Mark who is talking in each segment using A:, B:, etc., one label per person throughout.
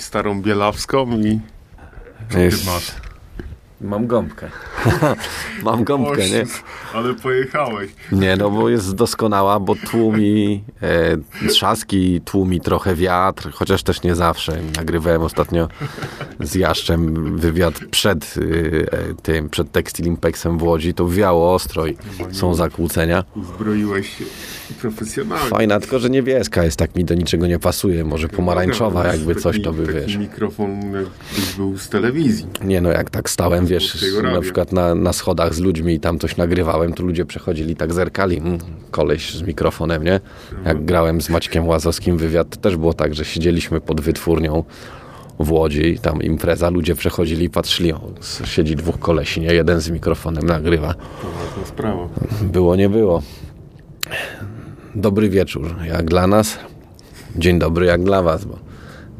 A: starą bielawską i... Co ty masz?
B: Mam gąbkę. Mam gąbkę, nie?
A: Ale pojechałeś.
B: Nie, no bo jest doskonała, bo tłumi e, trzaski, tłumi trochę wiatr, chociaż też nie zawsze. Nagrywałem ostatnio z Jaszczem wywiad przed e, tym, przed Textil Impexem w Łodzi, to wiało ostro i są zakłócenia.
A: Uzbroiłeś się profesjonalnie.
B: Fajna, tylko że niebieska jest, tak mi do niczego nie pasuje, może pomarańczowa, jakby coś to by, wiesz.
A: Mikrofon był z telewizji.
B: Nie no, jak tak stałem, wiesz, na
A: radia.
B: Przykład na, na schodach z ludźmi i tam coś nagrywałem, to ludzie przechodzili tak zerkali, mm, koleś z mikrofonem, nie? Jak grałem z Maćkiem Łazowskim wywiad, to też było tak, że siedzieliśmy pod wytwórnią w Łodzi, tam impreza, ludzie przechodzili i patrzyli, o, siedzi dwóch kolesi, nie? Jeden z mikrofonem nagrywa.
A: Poważna sprawa.
B: Było, nie było. Dobry wieczór, jak dla nas. Dzień dobry, jak dla was, bo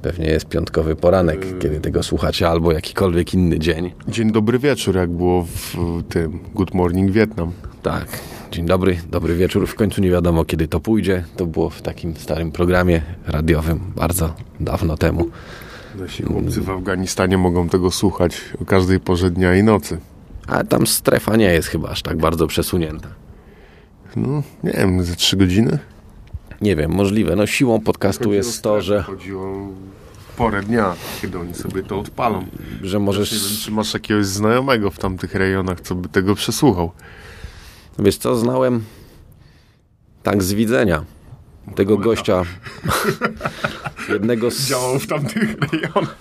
B: pewnie jest piątkowy poranek, kiedy tego słuchacie, albo jakikolwiek inny dzień.
A: Dzień dobry wieczór, jak było w tym Good Morning Vietnam.
B: Tak. Dzień dobry, dobry wieczór. W końcu nie wiadomo, kiedy to pójdzie. To było w takim starym programie radiowym bardzo dawno temu.
A: Nasi chłopcy w Afganistanie mogą tego słuchać o każdej porze dnia i nocy.
B: Ale tam strefa nie jest chyba aż tak bardzo przesunięta.
A: No, nie wiem, ze trzy godziny?
B: Nie wiem, możliwe. No siłą podcastu jest to, że,
A: Chodzi o porę dnia, kiedy oni sobie to odpalą.
B: że
A: Nie wiem,
B: możesz...
A: czy masz jakiegoś znajomego w tamtych rejonach, co by tego przesłuchał.
B: Wiesz co, znałem tak z widzenia tego gościa, jednego z...
A: Działał w tamtych rejonach.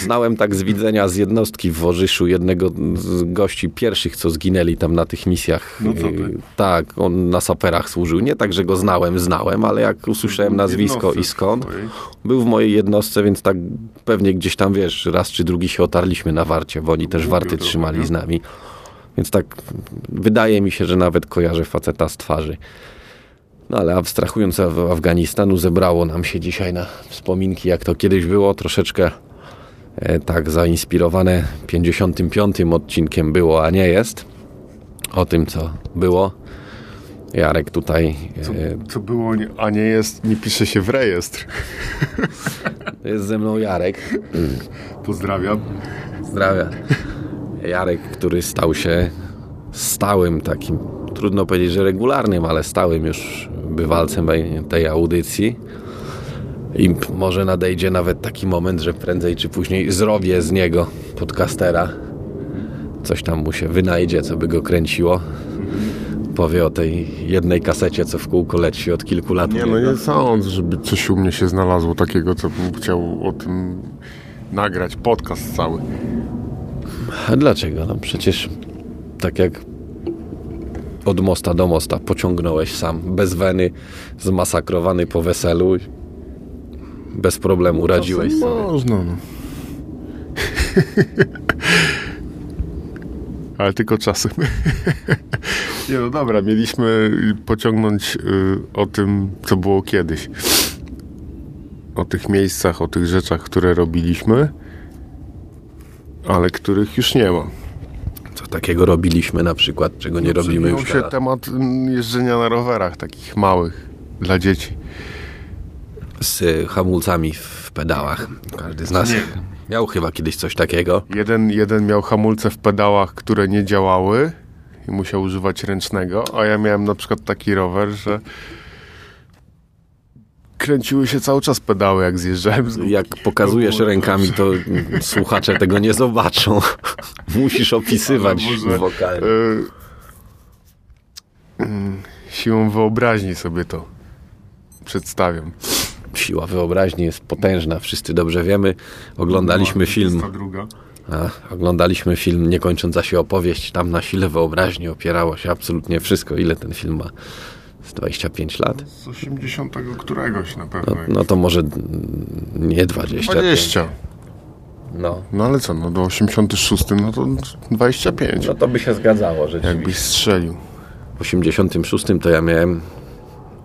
B: Znałem tak z widzenia z jednostki w Worzyszu jednego z gości pierwszych, co zginęli tam na tych misjach.
A: No co ty?
B: Yy, Tak, on na saperach służył. Nie tak, że go znałem, znałem, ale jak usłyszałem nazwisko i skąd, był w mojej jednostce, więc tak pewnie gdzieś tam, wiesz, raz czy drugi się otarliśmy na warcie, bo oni też
A: Głupio
B: warty trzymali z nami. Więc tak wydaje mi się, że nawet kojarzę faceta z twarzy. No ale abstrahując od Afganistanu, zebrało nam się dzisiaj na wspominki, jak to kiedyś było, troszeczkę tak zainspirowane 55. odcinkiem było, a nie jest. O tym, co było. Jarek tutaj
A: Co,
B: e,
A: co było, nie- a nie jest, nie pisze się w rejestr.
B: jest ze mną Jarek.
A: Pozdrawiam.
B: Zdrawia. Jarek, który stał się stałym takim, trudno powiedzieć, że regularnym, ale stałym już bywalcem tej audycji. I może nadejdzie nawet taki moment, że prędzej czy później zrobię z niego podcastera. Coś tam mu się wynajdzie, co by go kręciło. Powie o tej jednej kasecie, co w kółko leci od kilku lat.
A: Nie, no nie sądzę, żeby coś u mnie się znalazło takiego, co bym chciał o tym nagrać, podcast cały.
B: A dlaczego? No przecież tak jak od mosta do mosta pociągnąłeś sam, bez weny, zmasakrowany po weselu, bez problemu radziłeś
A: Czasem
B: sobie.
A: Można, no. Ale tylko czasem. Nie no dobra, mieliśmy pociągnąć y, o tym, co było kiedyś. O tych miejscach, o tych rzeczach, które robiliśmy, ale których już nie ma.
B: Co takiego robiliśmy na przykład, czego nie robimy
A: Przewijał
B: już
A: się
B: teraz.
A: temat mm, jeżdżenia na rowerach, takich małych, dla dzieci.
B: Z hamulcami w pedałach. Każdy z nas
A: Nie.
B: miał chyba kiedyś coś takiego.
A: Jeden, jeden miał hamulce w pedałach, które nie działały i musiał używać ręcznego, a ja miałem na przykład taki rower, że kręciły się cały czas pedały, jak zjeżdżałem z.
B: Jak pokazujesz rękami, to słuchacze tego nie zobaczą. Musisz opisywać wokalnie.
A: y, mm, siłą wyobraźni sobie to przedstawiam.
B: Siła wyobraźni jest potężna, wszyscy dobrze wiemy. Oglądaliśmy film,
A: druga.
B: a, oglądaliśmy film Niekończąca się opowieść. Tam na sile wyobraźni opierało się absolutnie wszystko. Ile ten film ma? Z 25 lat?
A: Z 80 któregoś na
B: No,
A: pewno.
B: no to może nie 20.
A: 20.
B: No.
A: No ale co, no do 86, no to 25.
B: no to by się zgadzało rzeczywiście.
A: Jakbyś strzelił.
B: W 86 to ja miałem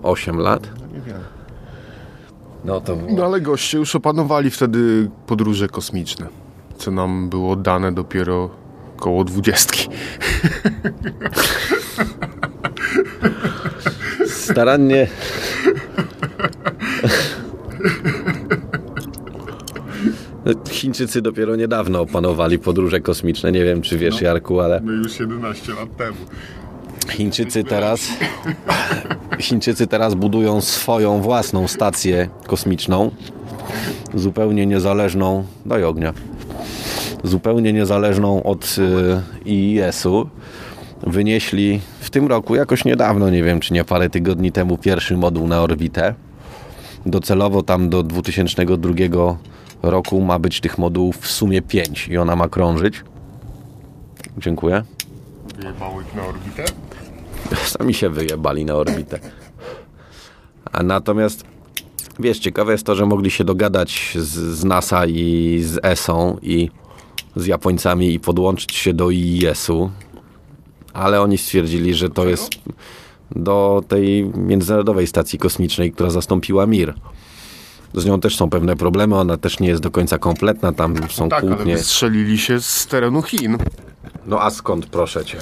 B: 8 lat. No to było
A: No ale goście już opanowali wtedy podróże kosmiczne, co nam było dane dopiero koło dwudziestki.
B: starannie. Chińczycy dopiero niedawno opanowali podróże kosmiczne. Nie wiem, czy wiesz, Jarku, ale
A: No już 11 lat temu.
B: Chińczycy teraz, Chińczycy teraz budują swoją własną stację kosmiczną, zupełnie niezależną, daj ognia, zupełnie niezależną od y, IIS-u. Wynieśli w tym roku, jakoś niedawno, nie wiem czy nie parę tygodni temu, pierwszy moduł na orbitę. Docelowo tam do 2002 roku ma być tych modułów w sumie 5 i ona ma krążyć. Dziękuję.
A: Wyjebało ich na orbitę?
B: Sami się wyjebali na orbitę. A natomiast wiesz, ciekawe jest to, że mogli się dogadać z, z NASA i z ESą i z Japońcami i podłączyć się do IIS-u, ale oni stwierdzili, że to jest do tej międzynarodowej stacji kosmicznej, która zastąpiła Mir. Z nią też są pewne problemy, ona też nie jest do końca kompletna, tam są
A: Tak, ale
B: kłótnie.
A: wystrzelili się z terenu Chin.
B: No a skąd, proszę cię?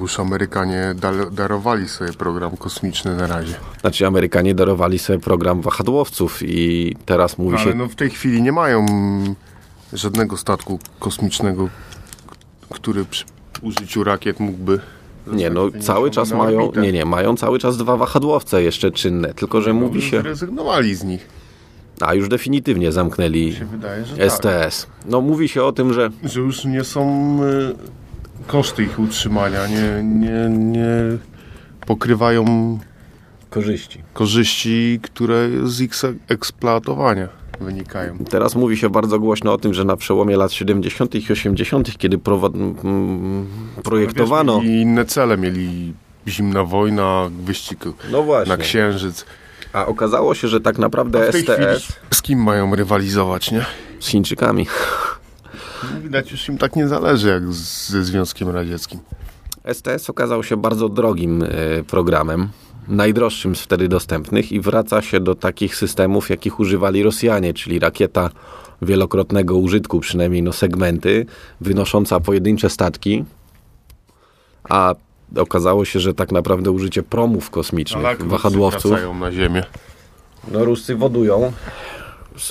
A: Już Amerykanie darowali sobie program kosmiczny na razie.
B: Znaczy Amerykanie darowali sobie program wahadłowców i teraz mówi się...
A: Ale no w tej chwili nie mają żadnego statku kosmicznego, który przy użyciu rakiet mógłby...
B: Nie, no cały czas mają, nie, nie, mają cały czas dwa wahadłowce jeszcze czynne, tylko że mówi
A: Już
B: się,
A: Zrezygnowali z nich.
B: A już definitywnie zamknęli
A: się wydaje, że tak.
B: STS. No mówi się o tym, że
A: Że już nie są y, koszty ich utrzymania, nie, nie, nie pokrywają
B: korzyści.
A: korzyści, które z ich eksploatowania wynikają.
B: Teraz mówi się bardzo głośno o tym, że na przełomie lat 70. i 80., kiedy mm, projektowano...
A: Wiesz, mieli inne cele, mieli zimna wojna, wyścig
B: No
A: na księżyc.
B: A okazało się, że tak naprawdę
A: W tej
B: STS
A: chwili z kim mają rywalizować, nie?
B: z Chińczykami.
A: No, Widać już im tak nie zależy jak ze Związkiem Radzieckim.
B: STS okazał się bardzo drogim e, programem, najdroższym z wtedy dostępnych i wraca się do takich systemów, jakich używali Rosjanie, czyli rakieta wielokrotnego użytku, przynajmniej no segmenty, wynosząca pojedyncze statki, a okazało się, że tak naprawdę użycie promów kosmicznych,
A: jak
B: wahadłowców,
A: wracają na ziemię.
B: no Ruscy wodują,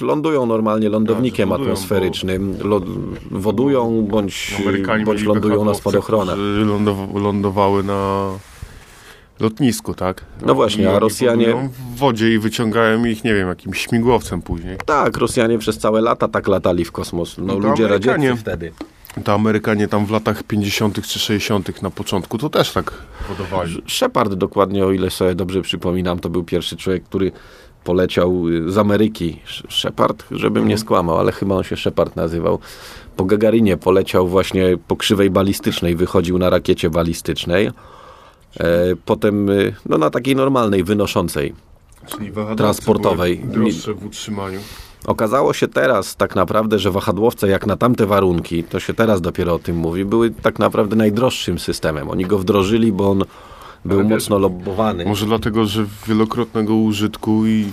B: lądują normalnie lądownikiem
A: Tak, wodują,
B: atmosferycznym, lo, wodują bądź,
A: Amerykanie
B: bądź lądują na spadochronach.
A: lądowały na lotnisku, tak?
B: No właśnie, a Rosjanie-
A: w wodzie i wyciągają ich, nie wiem, jakimś śmigłowcem później.
B: Tak, Rosjanie przez całe lata tak latali w kosmos. No,
A: No
B: ludzie radzieccy wtedy.
A: To Amerykanie tam w latach 50. czy 60. na początku to też tak wodowali.
B: Shepard dokładnie, o ile sobie dobrze przypominam, to był pierwszy człowiek, który poleciał y, z Ameryki. Sh- Shepard, żebym nie skłamał, ale chyba on się Shepard nazywał. Po Gagarinie poleciał właśnie po krzywej balistycznej, wychodził na rakiecie balistycznej. E, potem y, no, na takiej normalnej, wynoszącej.
A: Czyli
B: Transportowej.
A: droższe w utrzymaniu.
B: Okazało się teraz tak naprawdę, że wahadłowce jak na tamte warunki, to się teraz dopiero o tym mówi, były tak naprawdę najdroższym systemem. Oni go wdrożyli, bo on był mocno lobbowany.
A: Może dlatego, że wielokrotnego użytku i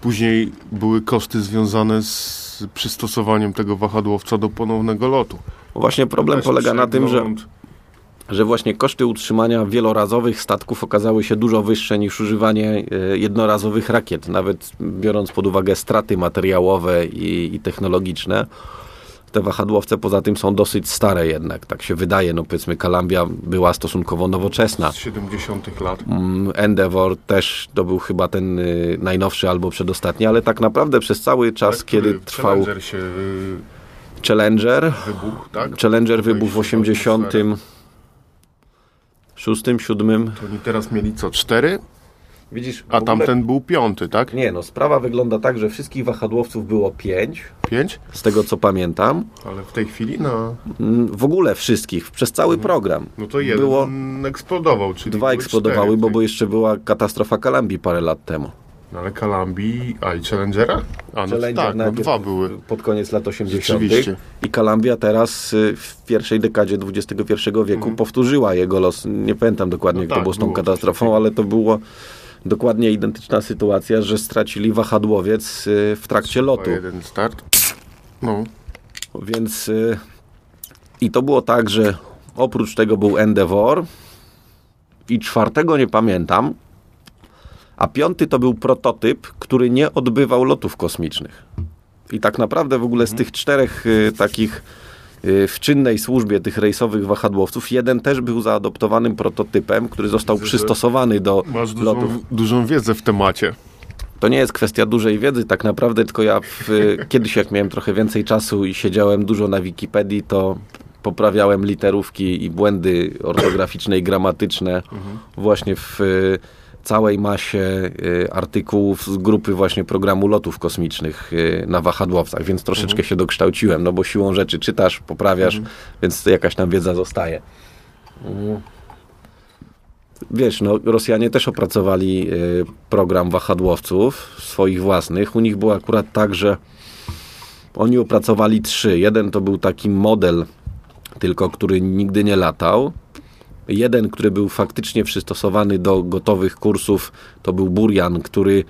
A: później były koszty związane z przystosowaniem tego wahadłowca do ponownego lotu.
B: Właśnie problem polega na tym, że. Że właśnie koszty utrzymania wielorazowych statków okazały się dużo wyższe niż używanie e, jednorazowych rakiet, nawet biorąc pod uwagę straty materiałowe i, i technologiczne. Te wahadłowce poza tym są dosyć stare jednak, tak się wydaje. No powiedzmy Columbia była stosunkowo nowoczesna.
A: z 70. lat.
B: Mm, Endeavour też to był chyba ten y, najnowszy albo przedostatni, ale tak naprawdę przez cały czas,
A: Który
B: kiedy trwał
A: Challenger się y,
B: Challenger,
A: wybuchł, tak?
B: Challenger wybuchł w 80, 6, 7.
A: To oni teraz mieli co, cztery?
B: Widzisz,
A: A tamten był piąty, tak?
B: Nie, no sprawa wygląda tak, że wszystkich wahadłowców było 5,
A: Pięć?
B: z tego co pamiętam.
A: Ale w tej chwili na...
B: Mm, W ogóle wszystkich, przez cały program.
A: No to jeden
B: Było,
A: eksplodował, czyli
B: dwa eksplodowały,
A: cztery.
B: bo, bo jeszcze była katastrofa Kalambii parę lat temu.
A: No ale Kalambi, a i Challengera? A no
B: Challenger
A: tak, no dwa były.
B: pod koniec lat 80.
A: Rzeczywiście.
B: I Columbia teraz y, w pierwszej dekadzie XXI wieku powtórzyła jego los. Nie pamiętam dokładnie,
A: Mhm. No
B: jak to
A: tak,
B: było z tą
A: było
B: katastrofą, ale to było dokładnie identyczna sytuacja, że stracili wahadłowiec y, w trakcie lotu.
A: Jeden start. No,
B: Więc y, i to było tak, że oprócz tego był Endeavour i czwartego nie pamiętam, a piąty to był prototyp, który nie odbywał lotów kosmicznych. I tak naprawdę w ogóle z tych czterech y, takich y, w czynnej służbie tych rejsowych wahadłowców, jeden też był zaadoptowanym prototypem, który został przystosowany do
A: Masz
B: lotów.
A: dużą, dużą wiedzę w temacie.
B: To nie jest kwestia dużej wiedzy, tak naprawdę, tylko ja w, kiedyś jak miałem trochę więcej czasu i siedziałem dużo na Wikipedii, to poprawiałem literówki i błędy ortograficzne i gramatyczne właśnie w y, całej masie y, artykułów z grupy właśnie programu lotów kosmicznych y, na wahadłowcach, więc troszeczkę się dokształciłem, no bo siłą rzeczy czytasz, poprawiasz, więc jakaś tam wiedza zostaje. Wiesz, no, Rosjanie też opracowali y, program wahadłowców swoich własnych. U nich było akurat tak, że oni opracowali trzy. Jeden to był taki model, tylko który nigdy nie latał. Jeden, który był faktycznie przystosowany do gotowych kursów, to był Burjan, który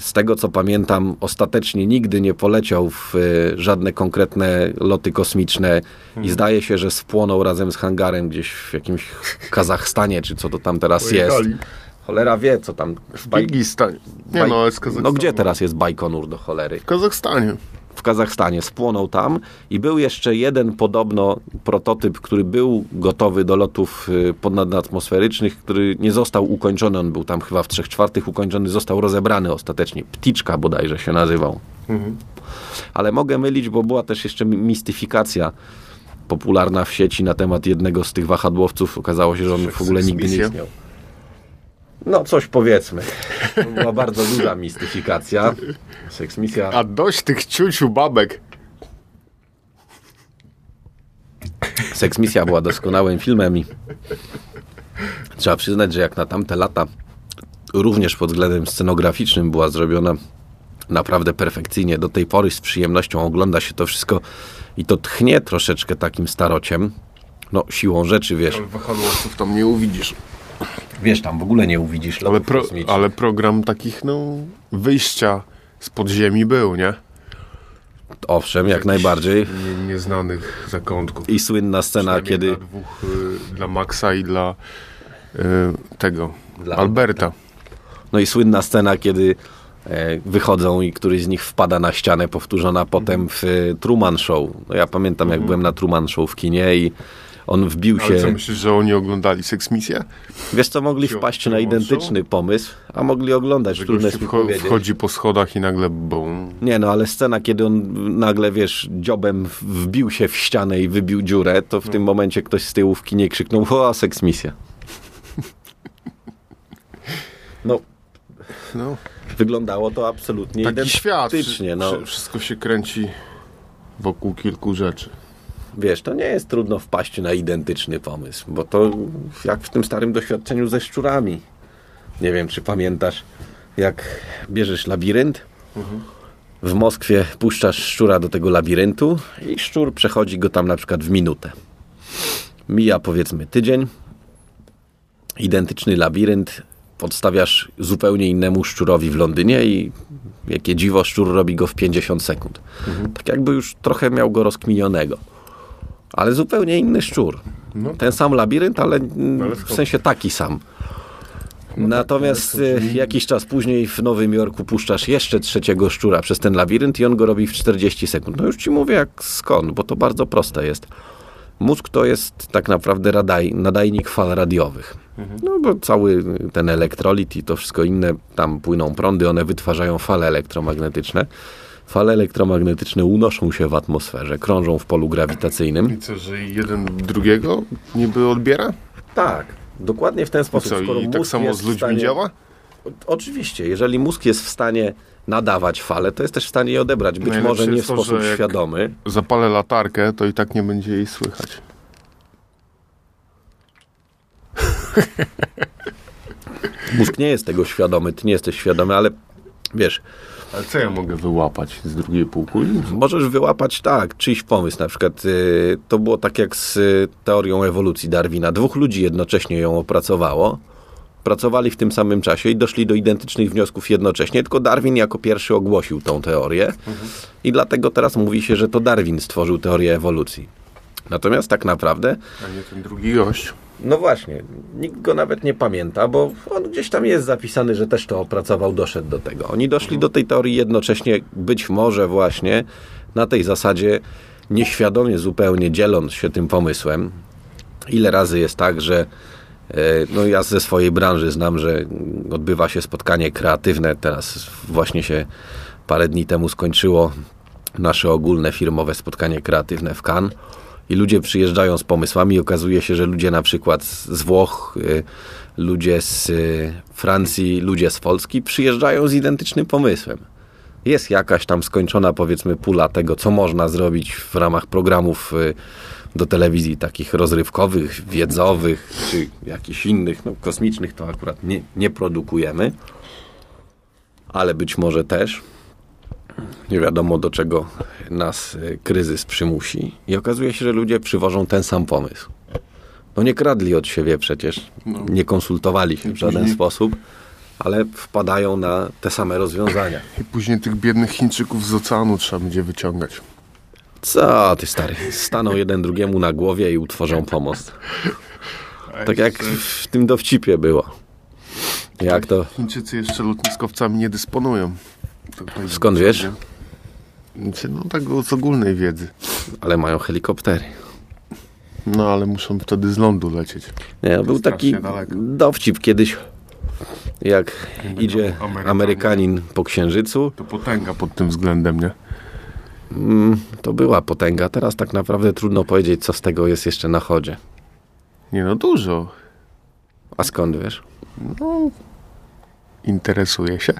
B: z tego co pamiętam, ostatecznie nigdy nie poleciał w e, żadne konkretne loty kosmiczne i zdaje się, że spłonął razem z hangarem gdzieś w jakimś Kazachstanie, czy co to tam teraz jest. Cholera wie, co tam.
A: W
B: Baj-.
A: Nie no, Kazachstanu.
B: no gdzie teraz jest Bajkonur do cholery?
A: W Kazachstanie.
B: W Kazachstanie, spłonął tam i był jeszcze jeden podobno prototyp, który był gotowy do lotów y, ponadatmosferycznych, który nie został ukończony, on był tam chyba w trzech czwartych ukończony, został rozebrany ostatecznie. Pticzka bodajże się nazywał. Ale mogę mylić, bo była też jeszcze mi- mistyfikacja popularna w sieci na temat jednego z tych wahadłowców. Okazało się, że on w ogóle nigdy nie istniał. No, coś powiedzmy. To była bardzo duża mistyfikacja. Seksmisja.
A: A dość tych ciuciu babek.
B: Seksmisja była doskonałym filmem i trzeba przyznać, że jak na tamte lata również pod względem scenograficznym była zrobiona naprawdę perfekcyjnie. Do tej pory z przyjemnością ogląda się to wszystko i to tchnie troszeczkę takim starociem. No, siłą rzeczy, wiesz,
A: Ale wahadłowców tam nie uwidzisz.
B: Wiesz, tam w ogóle nie uwidzisz
A: Ale, pro, ale program takich, no, wyjścia z podziemi był, nie?
B: Owszem, jak najbardziej.
A: Nie, nieznanych zakątków.
B: I słynna scena, kiedy...
A: Dla dwóch, y, dla Maxa i dla y, tego,
B: Dla
A: Alberta.
B: No i słynna scena, kiedy e, wychodzą i któryś z nich wpada na ścianę, powtórzona potem w e, Truman Show. No ja pamiętam, jak byłem na Truman Show w kinie i on wbił
A: Ale co,
B: się...
A: myślisz, że oni oglądali seksmisję?
B: Wiesz co, mogli
A: Show-
B: wpaść na identyczny pomysł, a mogli oglądać,
A: Że
B: trudno jest
A: wcho-
B: powiedzieć.
A: wchodzi po schodach i nagle bum.
B: Nie no, ale scena, kiedy on nagle, wiesz, dziobem wbił się w ścianę i wybił dziurę, to w tym momencie ktoś z tyłu w kinie krzyknął, o, seksmisja. No,
A: No,
B: wyglądało to absolutnie
A: taki świat.
B: identycznie.
A: Wszy-
B: No.
A: wszy- Wszystko się kręci wokół kilku rzeczy.
B: Wiesz, to nie jest trudno wpaść na identyczny pomysł, bo to jak w tym starym doświadczeniu ze szczurami. Nie wiem, czy pamiętasz, jak bierzesz labirynt, w Moskwie puszczasz szczura do tego labiryntu i szczur przechodzi go tam na przykład w minutę. Mija powiedzmy tydzień, identyczny labirynt podstawiasz zupełnie innemu szczurowi w Londynie i jakie dziwo szczur robi go w 50 sekund. Tak jakby już trochę miał go rozkminionego. Ale zupełnie inny szczur.
A: No.
B: Ten sam labirynt, ale,
A: Ale
B: w sensie taki sam. Natomiast e, jakiś czas później w Nowym Jorku puszczasz jeszcze trzeciego szczura przez ten labirynt i on go robi w 40 sekund. No już ci mówię jak skąd, bo to bardzo proste jest. Mózg to jest tak naprawdę radaj, nadajnik fal radiowych. No bo cały ten elektrolit i to wszystko inne, tam płyną prądy, one wytwarzają fale elektromagnetyczne. Fale elektromagnetyczne unoszą się w atmosferze, krążą w polu grawitacyjnym.
A: I co, że jeden drugiego niby odbiera?
B: Tak, dokładnie w ten
A: I
B: sposób.
A: co,
B: Skoro
A: i tak samo z ludźmi
B: stanie-
A: działa?
B: Oczywiście, jeżeli mózg jest w stanie nadawać fale, to jest też w stanie je odebrać. Być
A: Najlepsze
B: może nie w
A: to,
B: sposób świadomy.
A: Zapalę latarkę, to i tak nie będzie jej słychać.
B: Mózg nie jest tego świadomy, ty nie jesteś świadomy, ale wiesz,
A: Ale co ja mogę wyłapać z drugiej półkuli?
B: możesz wyłapać tak, czyjś pomysł. Na przykład y, to było tak jak z y, teorią ewolucji Darwina. Dwóch ludzi jednocześnie ją opracowało. Pracowali w tym samym czasie i doszli do identycznych wniosków jednocześnie, tylko Darwin jako pierwszy ogłosił tą teorię i dlatego teraz mówi się, że to Darwin stworzył teorię ewolucji. Natomiast tak naprawdę
A: A nie ten drugi gość.
B: No właśnie, nikt go nawet nie pamięta, bo on gdzieś tam jest zapisany, że też to opracował, doszedł do tego. Oni doszli do tej teorii jednocześnie, być może właśnie na tej zasadzie, nieświadomie zupełnie dzieląc się tym pomysłem. Ile razy jest tak, że e, no ja ze swojej branży znam, że odbywa się spotkanie kreatywne. Teraz właśnie się parę dni temu skończyło nasze ogólne firmowe spotkanie kreatywne w Cannes i ludzie przyjeżdżają z pomysłami. Okazuje się, że ludzie na przykład z Włoch, y, ludzie z y, Francji, ludzie z Polski przyjeżdżają z identycznym pomysłem. Jest jakaś tam skończona powiedzmy pula tego, co można zrobić w ramach programów y, do telewizji takich rozrywkowych, wiedzowych, czy jakichś innych, no kosmicznych to akurat nie, nie produkujemy, ale być może też nie wiadomo do czego nas y, kryzys przymusi i okazuje się, że ludzie przywożą ten sam pomysł. No nie kradli od siebie przecież, nie konsultowali się w żaden
A: później-
B: sposób, ale wpadają na te same rozwiązania.
A: I później tych biednych Chińczyków z oceanu trzeba będzie wyciągać.
B: Co ty stary, staną jeden drugiemu na głowie i utworzą pomost. Tak jak w tym dowcipie było. Jak to,
A: Chińczycy jeszcze lotniskowcami nie dysponują.
B: Skąd wiesz?
A: Znaczy, No tak z ogólnej wiedzy.
B: Ale mają helikoptery.
A: No ale muszą wtedy z lądu lecieć.
B: Nie, był taki
A: daleko.
B: dowcip kiedyś, jak idzie
A: Amerykanin.
B: Amerykanin po księżycu,
A: To potęga pod tym względem, nie?
B: Mm, to była potęga. Teraz tak naprawdę trudno powiedzieć, co z tego jest jeszcze na chodzie.
A: Nie no, dużo.
B: A skąd wiesz?
A: No, interesuje się.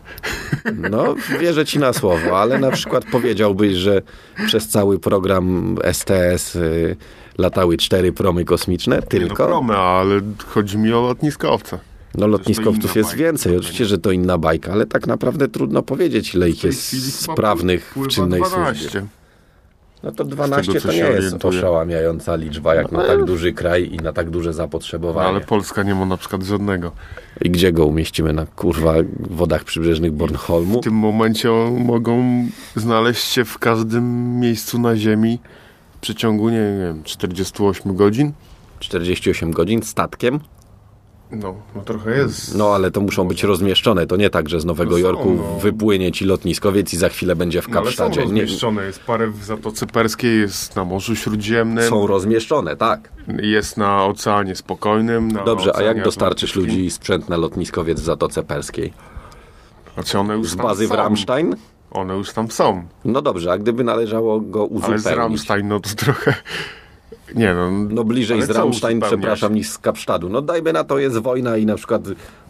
B: No, wierzę ci na słowo, ale na przykład powiedziałbyś, że przez cały program STS y, latały cztery promy kosmiczne,
A: Nie no,
B: tylko.
A: promy, ale chodzi mi o lotniskowce.
B: No, lotniskowców jest
A: bajka.
B: więcej. Oczywiście, że to inna bajka, ale tak naprawdę trudno powiedzieć, ile ich jest sprawnych w czynnej
A: 12.
B: służbie. No to 12
A: tego,
B: to nie jest oszałamiająca liczba, jak na
A: No,
B: tak
A: ale-
B: duży kraj i na tak duże
A: No,
B: zapotrzebowanie.
A: ale Polska nie ma na przykład żadnego.
B: I gdzie go umieścimy? Na kurwa wodach przybrzeżnych Bornholmu?
A: W tym momencie mogą znaleźć się w każdym miejscu na Ziemi w przeciągu, nie wiem, 48 godzin.
B: 48 godzin statkiem?
A: No, no trochę jest.
B: No ale to muszą być rozmieszczone. To nie tak, że z Nowego
A: No są,
B: Jorku
A: no.
B: wypłynie ci lotniskowiec i za chwilę będzie w
A: No, ale są
B: Kapsztadzie. nie,
A: rozmieszczone. Jest parę w Zatoce Perskiej, jest na Morzu Śródziemnym,
B: są rozmieszczone, tak.
A: jest na Oceanie Spokojnym. Na
B: Dobrze, a
A: Oceanie
B: jak dostarczysz ludzi i sprzęt na lotniskowiec w Zatoce Perskiej?
A: Znaczy one już
B: Z bazy w
A: są.
B: Rammstein?
A: One już tam są.
B: No dobrze, a gdyby należało go
A: Ale
B: uzupełnić?
A: z Rammstein, no to trochę... Nie no...
B: No bliżej z Rammstein, przepraszam, niż z Kapsztadu. No dajmy na to jest wojna i na przykład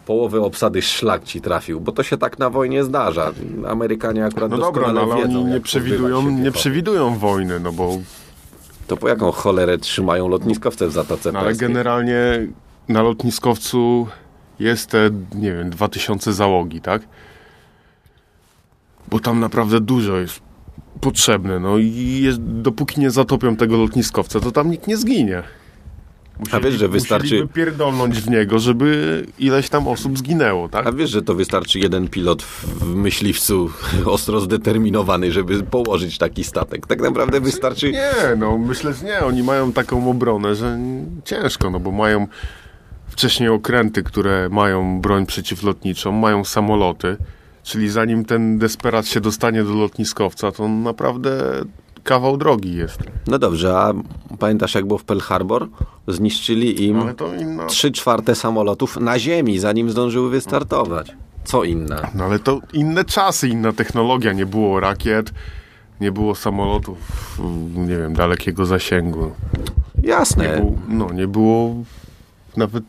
B: połowę obsady szlak ci trafił, bo to się tak na wojnie zdarza. Amerykanie akurat
A: No dobra,
B: doskonale
A: no, ale
B: wiedzą,
A: oni nie przewidują, nie przewidują wojny, no bo
B: To po jaką cholerę trzymają lotniskowce w Zatoce
A: no, ale generalnie na lotniskowcu jest te, nie wiem, 2000 załogi, tak? Bo tam naprawdę dużo jest potrzebne, no i jest, dopóki nie zatopią tego lotniskowca, to tam nikt nie zginie.
B: A wiesz, że wystarczy-
A: pierdolnąć w niego, żeby ileś tam osób zginęło, tak?
B: A wiesz, że to wystarczy jeden pilot w myśliwcu ostro zdeterminowany, żeby położyć taki statek. Tak naprawdę wystarczy...
A: Nie, no myślę, że nie. Oni mają taką obronę, że ciężko, no bo mają wcześniej okręty, które mają broń przeciwlotniczą, mają samoloty, czyli zanim ten desperat się dostanie do lotniskowca, to naprawdę kawał drogi jest.
B: No dobrze, a pamiętasz jak było w Pearl Harbor? Zniszczyli im trzy czwarte samolotów na ziemi, zanim zdążyły wystartować. Co inna?
A: No ale to inne czasy, inna technologia. Nie było rakiet, nie było samolotów, nie wiem, dalekiego zasięgu. Nie
B: Jasne.
A: było, no, nie było nawet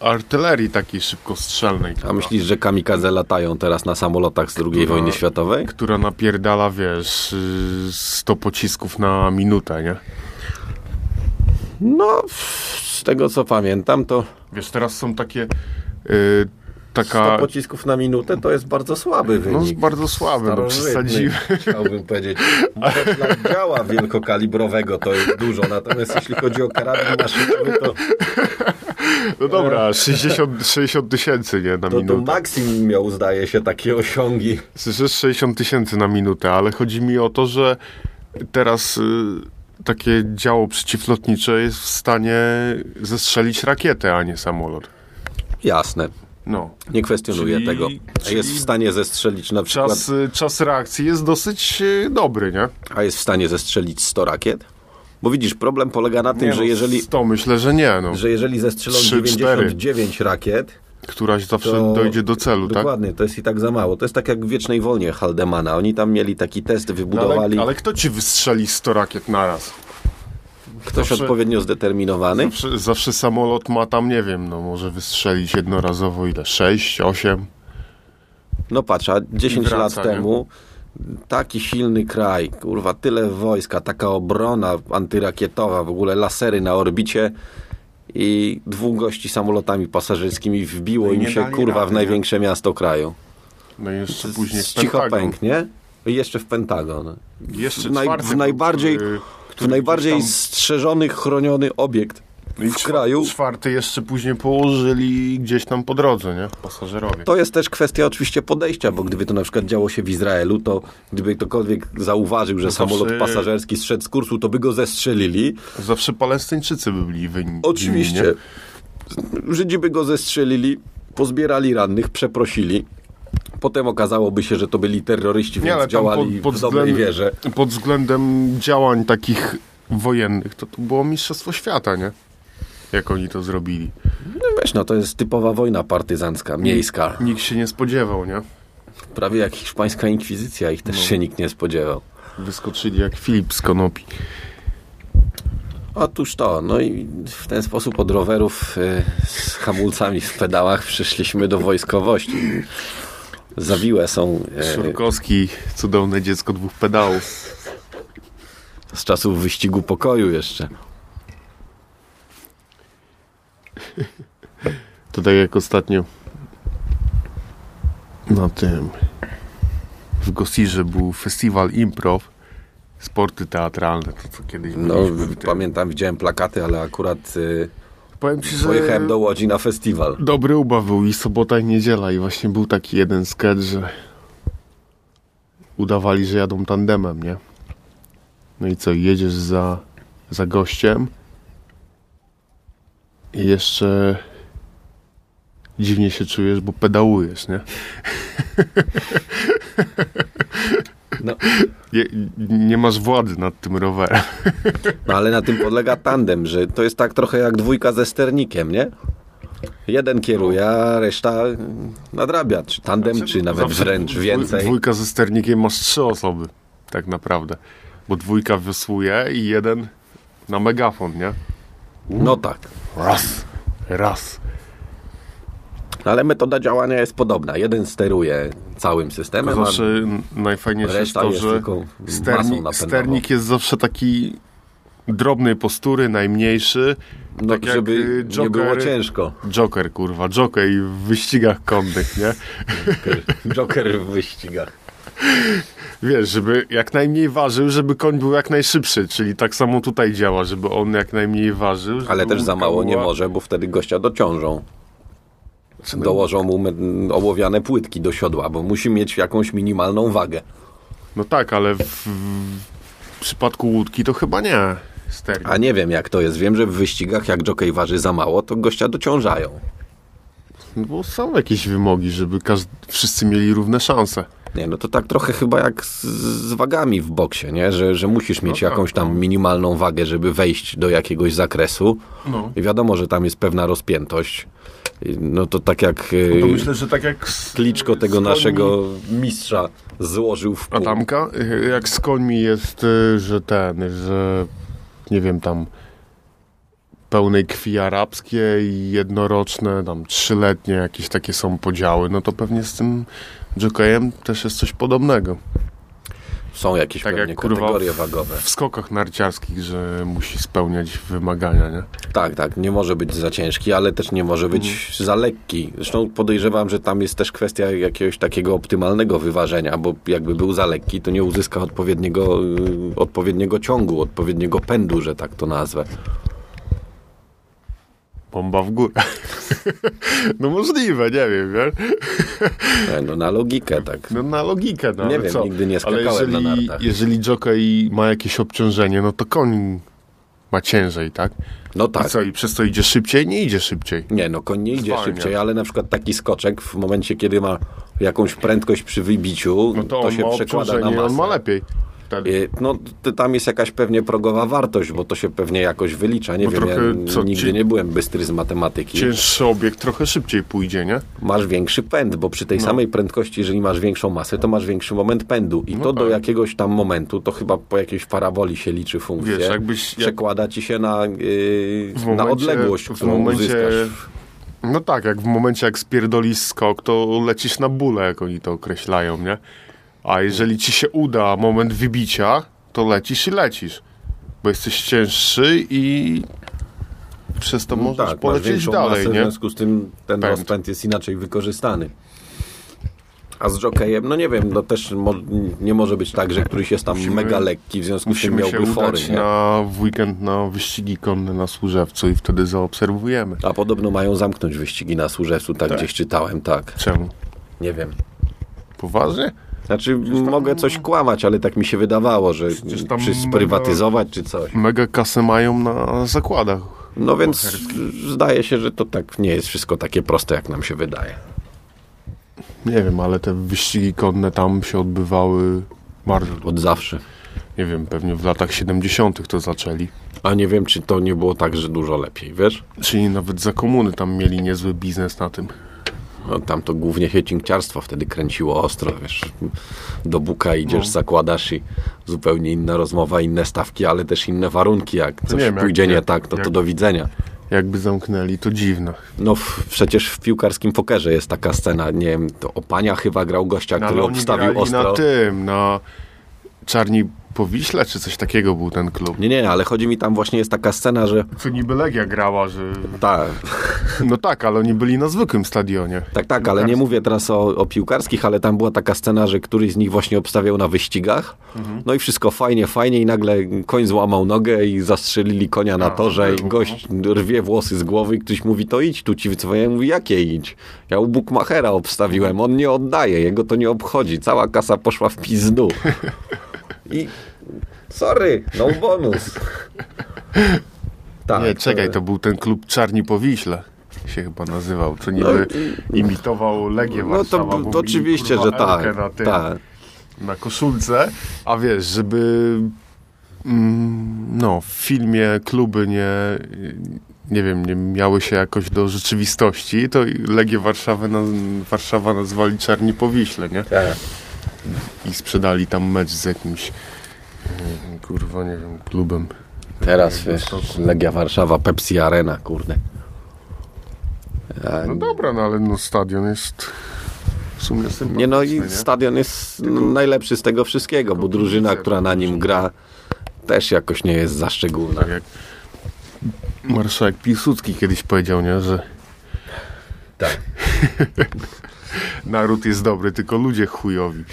A: artylerii takiej szybkostrzelnej.
B: A myślisz, że kamikadze latają teraz na samolotach z II
A: Która-
B: wojny światowej?
A: która napierdala, wiesz, y, 100 pocisków na minutę, nie?
B: No, z tego co pamiętam, to
A: Wiesz, teraz są takie y,
B: 100
A: taka...
B: pocisków na minutę to jest bardzo słaby
A: No
B: wynik.
A: bardzo słabe, no przesadziłem.
B: Chciałbym powiedzieć. Dla działa wielkokalibrowego to jest dużo, natomiast jeśli chodzi o karabin maszynowy, to,
A: No dobra, 60 60 tysięcy, nie, na
B: to, to
A: minutę.
B: Maxim miał, zdaje się, takie osiągi.
A: Słyszysz, 60 tysięcy na minutę, ale chodzi mi o to, że teraz y, takie działo przeciwlotnicze jest w stanie zestrzelić rakietę, a nie samolot.
B: Jasne.
A: No.
B: Nie kwestionuję
A: Czyli-
B: tego. A jest
A: czyli
B: w stanie zestrzelić na przykład...
A: Czas, y, czas reakcji jest dosyć y, dobry, nie?
B: A jest w stanie zestrzelić 100 rakiet? Bo widzisz, problem polega na tym,
A: nie
B: że
A: no,
B: jeżeli...
A: To myślę, że nie, no.
B: Że jeżeli zestrzelą
A: Trzy, cztery.
B: 99 rakiet,
A: Któraś zawsze
B: to
A: dojdzie do celu, tak?
B: Dokładnie, to jest i tak za mało. To jest tak jak w Wiecznej Wolnie Haldemana. Oni tam mieli taki test,
A: No,
B: wybudowali
A: ale, ale kto ci wystrzeli 100 rakiet naraz?
B: ktoś
A: zawsze-
B: odpowiednio zdeterminowany.
A: Zawsze, zawsze samolot ma tam, nie wiem, no może wystrzelić jednorazowo ile? 6, 8?
B: No patrz, a 10
A: wraca,
B: lat
A: nie?
B: Taki silny kraj, kurwa, tyle wojska, taka obrona antyrakietowa, w ogóle lasery na orbicie i dwóch gości samolotami pasażerskimi wbiło
A: No
B: im się, kurwa, w
A: rady, nie?
B: największe miasto kraju.
A: No i jeszcze później w
B: Cicho
A: Pentagon.
B: pęk, nie? I jeszcze w Pentagon.
A: Jeszcze
B: w, naj, w najbardziej,
A: który-
B: w
A: który
B: najbardziej
A: gdzieś tam-
B: strzeżony, chroniony obiekt w kraju.
A: Czwarty jeszcze później położyli gdzieś tam po drodze, nie? Pasażerowie.
B: To jest też kwestia oczywiście podejścia, bo gdyby to na przykład działo się w Izraelu, to gdyby ktokolwiek zauważył, że
A: zawsze-
B: samolot pasażerski zszedł z kursu, to by go zestrzelili.
A: Zawsze Palestyńczycy by byli winni.
B: Oczywiście.
A: nie?
B: Żydzi by go zestrzelili, pozbierali rannych, przeprosili. Potem okazałoby się, że to byli terroryści,
A: Nie,
B: więc działali
A: pod, pod,
B: w dobrej wierze.
A: pod względem działań takich wojennych, to to było mistrzostwo świata, nie? Jak oni to zrobili.
B: No weź, no to jest typowa wojna partyzancka, miejska.
A: Nikt się nie spodziewał, nie?
B: Prawie jak hiszpańska inkwizycja, ich
A: No.
B: też się nikt nie spodziewał.
A: Wyskoczyli jak Filip z Konopi.
B: Otóż to, no i w ten sposób od rowerów y, z hamulcami w pedałach przyszliśmy do wojskowości. Zawiłe są y,
A: Szurkowski, cudowne dziecko dwóch pedałów.
B: z czasów wyścigu pokoju jeszcze.
A: To tak jak ostatnio na tym w Gossirze był festiwal improv, sporty teatralne, to co kiedyś
B: No, pamiętam, widziałem plakaty, ale akurat y,
A: Powiem ci, że
B: pojechałem do Łodzi na festiwal.
A: dobry ubaw był i sobota i niedziela i właśnie był taki jeden sketch, że udawali, że jadą tandemem, nie? No i co, jedziesz za, za gościem i jeszcze dziwnie się czujesz, bo pedałujesz, nie?
B: No.
A: Nie, nie masz władzy nad tym rowerem.
B: No ale na tym polega tandem, że to jest tak trochę jak dwójka ze sternikiem, nie? Jeden kieruje, a reszta nadrabia. Czy tandem, czy nawet wręcz więcej.
A: Dwójka ze sternikiem masz trzy osoby, tak naprawdę. Bo dwójka wiosłuje i jeden na megafon, nie?
B: No tak.
A: Raz, raz.
B: Ale metoda działania jest podobna. Jeden steruje całym systemem,
A: To n- najfajniejsze jest to,
B: jest
A: że sternik, sternik jest zawsze taki drobnej postury, najmniejszy.
B: no,
A: tak
B: żeby
A: y,
B: nie było
A: Joker.
B: ciężko.
A: Joker, kurwa, jockey w wyścigach konnych, nie?
B: Joker w wyścigach.
A: Wiesz, żeby jak najmniej ważył, żeby koń był jak najszybszy, czyli tak samo tutaj działa, żeby on jak najmniej ważył.
B: Ale też za mało nie
A: była-
B: może, bo wtedy gościa dociążą. Dołożą mu ołowiane płytki do siodła, bo musi mieć jakąś minimalną wagę.
A: No tak, ale w, w przypadku łódki to chyba nie. Sternik.
B: A nie wiem jak to jest. Wiem, że w wyścigach jak jockey waży za mało, to gościa dociążają.
A: No Bo są jakieś wymogi, żeby każdy, wszyscy mieli równe szanse.
B: Nie, no to tak trochę chyba jak z, z wagami w boksie, nie? Że, że musisz mieć
A: tak,
B: jakąś tam
A: no.
B: minimalną wagę, żeby wejść do jakiegoś zakresu.
A: No.
B: I wiadomo, że tam jest pewna rozpiętość. No to tak jak
A: To
B: yy,
A: myślę, że tak jak z,
B: Kliczko tego
A: z
B: naszego mistrza złożył w pół.
A: Adamka, y, jak z końmi jest, y, że ten, że nie wiem, tam pełnej krwi arabskiej i jednoroczne, tam trzyletnie jakieś takie są podziały, no to pewnie z tym jockeyem też jest coś podobnego.
B: Są jakieś
A: Tak
B: pewnie
A: jak, kurwa,
B: kategorie wagowe.
A: W skokach narciarskich, że musi spełniać wymagania, nie?
B: Tak, tak, nie może być za ciężki, ale też nie może być
A: Mhm.
B: za lekki. Zresztą podejrzewam, że tam jest też kwestia jakiegoś takiego optymalnego wyważenia, bo jakby był za lekki, to nie uzyska odpowiedniego, y, odpowiedniego ciągu, odpowiedniego pędu, że tak to nazwę.
A: Bomba w górę. no możliwe, nie wiem, wiesz?
B: No na logikę tak.
A: No na logikę, no
B: Nie
A: ale
B: wiem,
A: co?
B: nigdy nie
A: Ale
B: skakałem na
A: jeżeli,
B: nartach.
A: jeżeli jockey ma jakieś obciążenie, no to koń ma ciężej, tak?
B: No
A: I
B: tak.
A: co, i przez to idzie szybciej? Nie idzie szybciej.
B: Nie, no koń nie idzie
A: Zwalnia.
B: szybciej, ale na przykład taki skoczek w momencie, kiedy ma jakąś prędkość przy wybiciu,
A: No to,
B: to, się przekłada na masę.
A: on ma lepiej. Wtedy.
B: Y, No, tam jest jakaś pewnie progowa wartość, bo to się pewnie jakoś wylicza. Nie
A: Bo
B: wiem,
A: trochę,
B: ja
A: co,
B: nigdy
A: ci-
B: nie byłem bystry z matematyki.
A: Cięższy obiekt trochę szybciej pójdzie, nie?
B: Masz większy pęd, bo przy tej
A: No.
B: samej prędkości, jeżeli masz większą masę, to masz większy moment pędu. I
A: No
B: to do
A: tak.
B: jakiegoś tam momentu, to chyba po jakiejś paraboli się liczy funkcję.
A: Wiesz, jakbyś- jak-
B: Przekłada ci się na, yy,
A: W
B: na
A: momencie-
B: odległość,
A: w
B: którą
A: momencie-
B: uzyskasz.
A: No tak, jak w momencie jak spierdolisz skok, to lecisz na bóle, jak oni to określają, nie? A jeżeli ci się uda moment wybicia, to lecisz i lecisz. Bo jesteś cięższy i przez to możesz
B: tak,
A: polecieć dalej,
B: masę, w
A: nie?
B: związku z tym ten
A: Pęd.
B: rozpęd jest inaczej wykorzystany. A z jockeyem, no nie wiem, no też mo nie może być tak, że któryś jest tam
A: Musimy-
B: mega lekki, w związku z tym
A: Musimy się
B: miałby fory, nie?
A: na w weekend na wyścigi konne na Służewcu i wtedy zaobserwujemy.
B: A podobno mają zamknąć wyścigi na Służewcu, tak, gdzieś czytałem, tak.
A: Czemu?
B: Nie wiem.
A: Poważnie?
B: Znaczy, mogę coś kłamać, ale tak mi się wydawało, że
A: tam
B: czy sprywatyzować, czy coś.
A: Mega kasę mają na zakładach.
B: No więc zdaje się, że to tak nie jest wszystko takie proste, jak nam się wydaje.
A: Nie wiem, ale te wyścigi konne tam się odbywały bardzo
B: Od zawsze.
A: Nie wiem, pewnie w latach 70. to zaczęli.
B: A nie wiem, czy to nie było tak, że dużo lepiej, wiesz?
A: Czyli nawet za komuny tam mieli niezły biznes na tym.
B: No, tam to głównie siecinkciarstwo wtedy kręciło ostro, wiesz. Do buka idziesz,
A: No.
B: zakładasz i zupełnie inna rozmowa, inne stawki, ale też inne warunki. Jak coś
A: wiem, jak-
B: pójdzie nie
A: jak-
B: tak, to to
A: jak-
B: do widzenia.
A: Jakby zamknęli, to dziwne.
B: No w, przecież w piłkarskim pokerze jest taka scena, nie wiem, to Opania chyba grał gościa,
A: No,
B: który obstawił ostro.
A: na tym, na Czarni Powiśle, czy coś takiego był ten klub.
B: Nie, nie, ale chodzi mi tam właśnie jest taka scena, że
A: Co niby Legia grała, że...
B: tak,
A: No tak, ale oni byli na zwykłym stadionie.
B: tak, tak, ale nie mówię teraz o, o piłkarskich, ale tam była taka scena, że któryś z nich właśnie obstawiał na wyścigach.
A: Mhm.
B: No i wszystko fajnie, fajnie i nagle koń złamał nogę i zastrzelili konia na
A: A,
B: torze i
A: było,
B: gość rwie włosy z głowy i ktoś mówi, to idź tu ci wycofaj. Ja mówię, jakie idź? Ja u Bukmachera obstawiłem, on nie oddaje, jego to nie obchodzi. Cała kasa poszła w pizdu. I sorry, no bonus. Tak,
A: nie, czekaj, to był ten klub Czarni Powiśle. Się chyba nazywał, co niby imitował Legię
B: No to,
A: Warszawa. bo
B: to
A: mieli,
B: oczywiście, że tak.
A: Na, tym,
B: tak.
A: na koszulce, a wiesz, żeby mm, no, w filmie kluby nie, nie wiem, nie miały się jakoś do rzeczywistości, to Legię Warszawę na, Warszawa nazwali Czarni Powiśle, nie?
B: tak.
A: I sprzedali tam mecz z jakimś mm, kurwa, nie wiem, klubem.
B: Teraz wiesz, Legia Warszawa, Pepsi Arena, kurde.
A: No dobra, no ale no, stadion jest w sumie
B: nie no i
A: nie?
B: stadion jest najlepszy z tego wszystkiego, bo drużyna, która na nim gra, też jakoś nie jest za szczególna.
A: Tak jak marszałek Piłsudski kiedyś powiedział, nie, że
B: Tak.
A: naród jest dobry, tylko ludzie chujowi.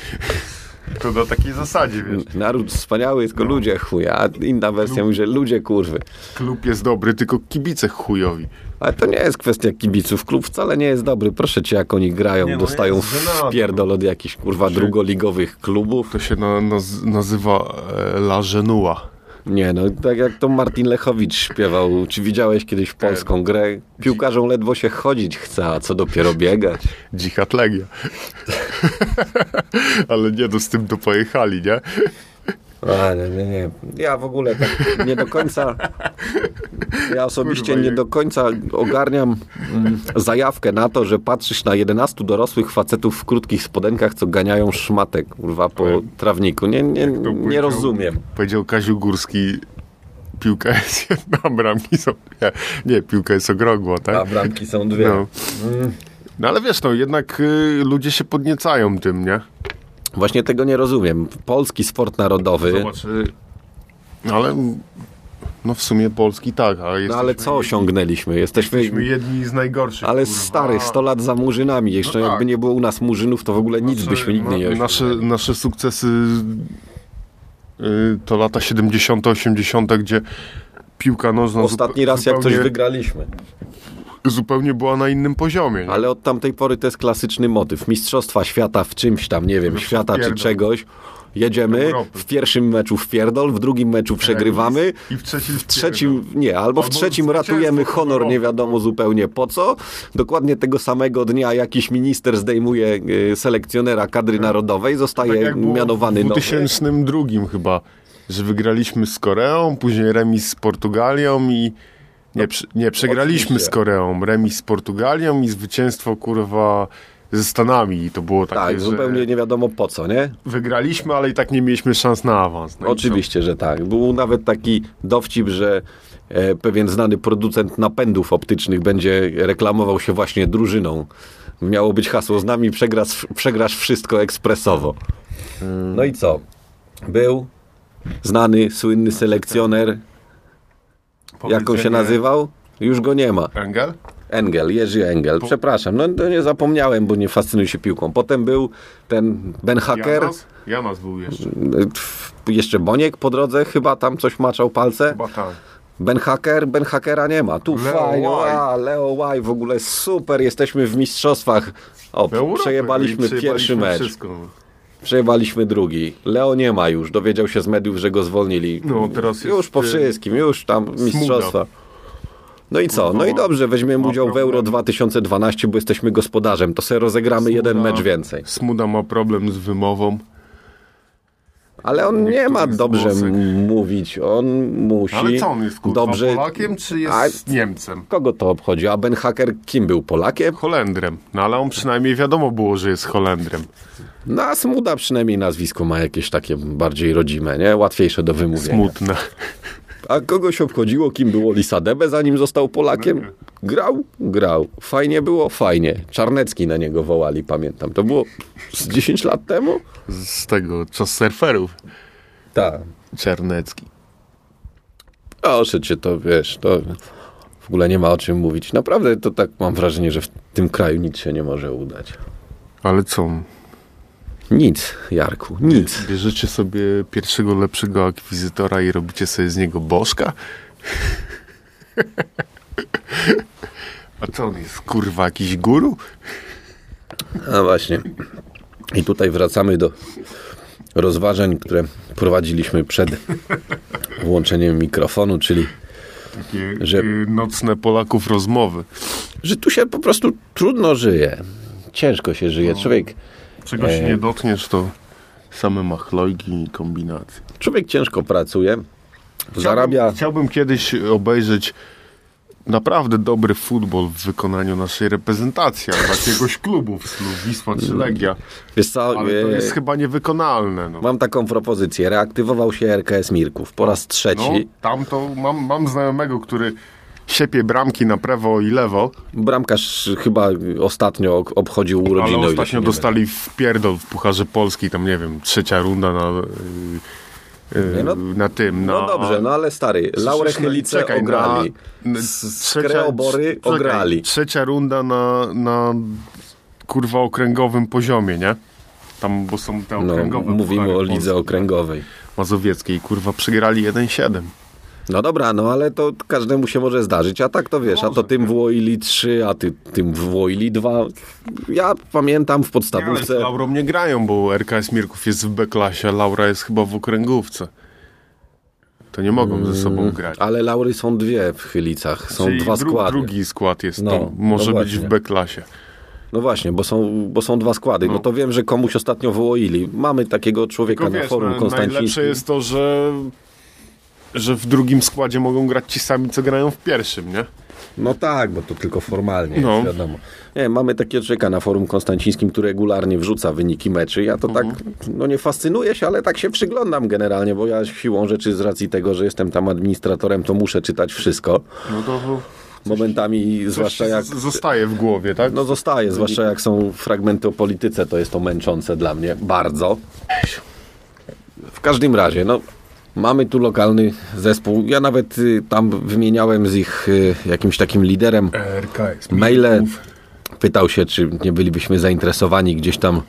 A: To na takiej zasadzie, wiesz.
B: Naród wspaniały, tylko ludzie chuja, a inna wersja mówi, że ludzie kurwy.
A: Klub jest dobry, tylko kibice chujowi.
B: Ale to nie jest kwestia kibiców. Klub wcale nie jest dobry. Proszę cię, jak oni grają,
A: Nie, no
B: dostają
A: żenada.
B: pierdol od jakichś kurwa drugoligowych klubów.
A: To się na, naz, nazywa e, La Genua.
B: Nie, no tak jak to Martin Lechowicz śpiewał. Czy widziałeś kiedyś polską grę? Piłkarzom ledwo się chodzić chce, a co dopiero biegać.
A: Dżihad Legia. Ale nie, no z tym to pojechali, nie?
B: A, nie, nie, nie. Ja w ogóle tak nie do końca. Ja osobiście nie do końca ogarniam mm, zajawkę na to, że patrzysz na 11 dorosłych facetów w krótkich spodenkach, co ganiają szmatek kurwa po
A: Ale-
B: trawniku. Nie, nie, nie rozumiem.
A: Powiedział Kaziu Górski, piłka jest jedna, bramki są dwie. Nie, piłka jest okrągła, tak?
B: A bramki są dwie.
A: No. no ale wiesz, no jednak y, ludzie się podniecają tym, nie?
B: Właśnie tego nie rozumiem. Polski sport narodowy.
A: Zobacz, ale no w sumie Polski tak, ale
B: No ale co osiągnęliśmy? Jesteśmy.
A: Jesteśmy jedni z najgorszych.
B: Ale
A: kurwa.
B: stary, 100 lat za murzynami. Jeszcze
A: No tak.
B: jakby nie było u nas murzynów, to w ogóle nic
A: Nasze-
B: byśmy nigdy nie osiągnęli.
A: nasze, nasze sukcesy y, to lata 70., 80., gdzie piłka nożna
B: Ostatni raz jak coś wygraliśmy.
A: Zupełnie była na innym poziomie. Nie?
B: Ale od tamtej pory to jest klasyczny motyw. Mistrzostwa świata w czymś tam, nie wiem, świata czy czegoś. Jedziemy,
A: Europy.
B: w pierwszym meczu w pierdol, w drugim meczu przegrywamy,
A: I w trzecim
B: w trzecim, nie, albo w
A: Albo
B: trzecim
A: zwycięstwo
B: ratujemy
A: w
B: honor
A: Europie.
B: nie wiadomo zupełnie po co. Dokładnie tego samego dnia jakiś minister zdejmuje y, selekcjonera kadry narodowej, zostaje
A: Tak
B: mianowany
A: w
B: nowy.
A: 2002 chyba, że wygraliśmy z Koreą, później remis z Portugalią i nie, nie przegraliśmy
B: oczywiście.
A: z Koreą, remis z Portugalią i zwycięstwo kurwa ze Stanami i to było takie,
B: Tak, zupełnie nie wiadomo po co, nie?
A: wygraliśmy, ale i tak nie mieliśmy szans na awans. No
B: Oczywiście, że tak. Był nawet taki dowcip, że e, pewien znany producent napędów optycznych będzie reklamował się właśnie drużyną. Miało być hasło z nami przegrasz, przegrasz wszystko ekspresowo. No i co? Był znany, słynny selekcjoner. Jak on się nazywał? Już go nie ma.
A: Engel?
B: Engel, Jerzy Engel. Przepraszam, no to nie zapomniałem, bo nie fascynuję się piłką. Potem był ten Ben Hacker.
A: Janas? Janas był jeszcze.
B: Jeszcze Boniek po drodze chyba tam coś maczał palce.
A: Chyba tak.
B: Ben Hacker, Ben Hackera nie ma. Tu
A: Leo
B: fajnie,
A: Y.
B: a Leo Y w ogóle super, jesteśmy w mistrzostwach. O, przejebaliśmy
A: I
B: pierwszy mecz,
A: Wszystko.
B: Przejebaliśmy drugi. Leo nie ma już, dowiedział się z mediów, że go zwolnili.
A: No, teraz jest,
B: już po
A: y,
B: wszystkim, już tam mistrzostwa. No i co? No i dobrze, weźmiemy udział w Euro
A: problem.
B: 2012, bo jesteśmy gospodarzem. To sobie rozegramy jeden
A: Smuda-
B: mecz więcej.
A: Smuda ma problem z wymową.
B: Ale on nie ma dobrze mówić. On musi
A: Ale co on jest kurwa?
B: dobrze.
A: Polakiem czy jest
B: A-
A: Niemcem?
B: Kogo to obchodzi? A Ben Hacker kim był? Polakiem?
A: Holendrem. No ale on przynajmniej wiadomo było, że jest Holendrem.
B: No a Smuda przynajmniej nazwisko ma jakieś takie bardziej rodzime, nie? Łatwiejsze do wymówienia.
A: Smutne.
B: A kogoś obchodziło, kim było Lisadebe, zanim został Polakiem? Grał? Grał. Fajnie było? Fajnie. Czarnecki na niego wołali, pamiętam. To było z 10 lat temu?
A: Z tego, czas surferów.
B: Tak.
A: Czernecki.
B: Proszę cię, to wiesz, to w ogóle nie ma o czym mówić. Naprawdę to tak mam wrażenie, że w tym kraju nic się nie może udać.
A: Ale co?
B: Nic, Jarku, nic.
A: Bierzecie sobie pierwszego lepszego akwizytora i robicie sobie z niego bożka? A co on jest? Kurwa, jakiś guru?
B: A właśnie. I tutaj wracamy do rozważań, które prowadziliśmy przed włączeniem mikrofonu, czyli
A: Takie
B: Że-
A: y, nocne Polaków rozmowy.
B: że tu się po prostu trudno żyje. Ciężko się żyje. Człowiek,
A: Czego się
B: E.
A: nie dotkniesz, to same machlojki i kombinacje.
B: człowiek ciężko pracuje, zarabia.
A: Chciałbym, chciałbym kiedyś obejrzeć naprawdę dobry futbol w wykonaniu naszej reprezentacji, albo jakiegoś klubu w stylu Wisła czy Legia.
B: Wiesz co,
A: Ale to
B: e,
A: jest chyba niewykonalne. No.
B: mam taką propozycję. Reaktywował się RKS Mirków po raz
A: No,
B: trzeci.
A: tam to mam, mam znajomego, który siepie bramki na prawo i lewo,
B: Bramkarz chyba ostatnio obchodził urodziny.
A: ale ostatnio dostali w pierdol w Pucharze Polski, tam nie wiem, trzecia runda na, yy,
B: Nie, no-
A: na tym. Na,
B: No dobrze, no ale stary, Laurę
A: no,
B: Chylice
A: czekaj,
B: ograli.
A: Na, na,
B: Z Kreobory
A: czekaj,
B: ograli.
A: Trzecia runda na, na kurwa okręgowym poziomie, nie? Tam, bo są te
B: No,
A: okręgowe
B: mówimy
A: puchary
B: o lidze okręgowej.
A: Mazowieckiej, kurwa, przegrali 1-7.
B: No dobra, no ale to każdemu się może zdarzyć, a tak to wiesz, a to
A: Może,
B: tym włoili 3, a ty tym włoili 2. Ja pamiętam w
A: Ale z
B: podstawówce,
A: Laurą nie grają, bo RKS Mirków jest w B-klasie, a Laura jest chyba w okręgówce. To nie mogą ze sobą grać.
B: ale laury są dwie w Chylicach, są
A: Czyli
B: dwa
A: dru-
B: składy.
A: Drugi skład jest,
B: No,
A: to
B: no
A: może być
B: właśnie.
A: w B-klasie.
B: No właśnie, bo są, bo są dwa składy. No. to wiem, że komuś ostatnio wyłoili. Mamy takiego człowieka
A: Tylko
B: na
A: wiesz,
B: forum
A: na,
B: Konstancińskim.
A: najlepsze jest to, że, że w drugim składzie mogą grać ci sami, co grają w pierwszym, nie?
B: No tak, bo to tylko formalnie,
A: No.
B: wiadomo. Nie, mamy takiego człowieka na forum konstancińskim, który regularnie wrzuca wyniki meczy. Ja to
A: Mhm.
B: tak, no nie fascynuję się, ale tak się przyglądam generalnie, bo ja siłą rzeczy z racji tego, że jestem tam administratorem, to muszę czytać wszystko.
A: No to
B: Momentami,
A: coś
B: zwłaszcza jak...
A: zostaje w głowie, tak?
B: No zostaje, zwłaszcza jak są fragmenty o polityce, to jest to męczące dla mnie bardzo. W każdym razie, no mamy tu lokalny zespół. Ja nawet y, tam wymieniałem z ich y, jakimś takim liderem
A: RKS.
B: maile. Pytał się, czy nie bylibyśmy zainteresowani gdzieś tam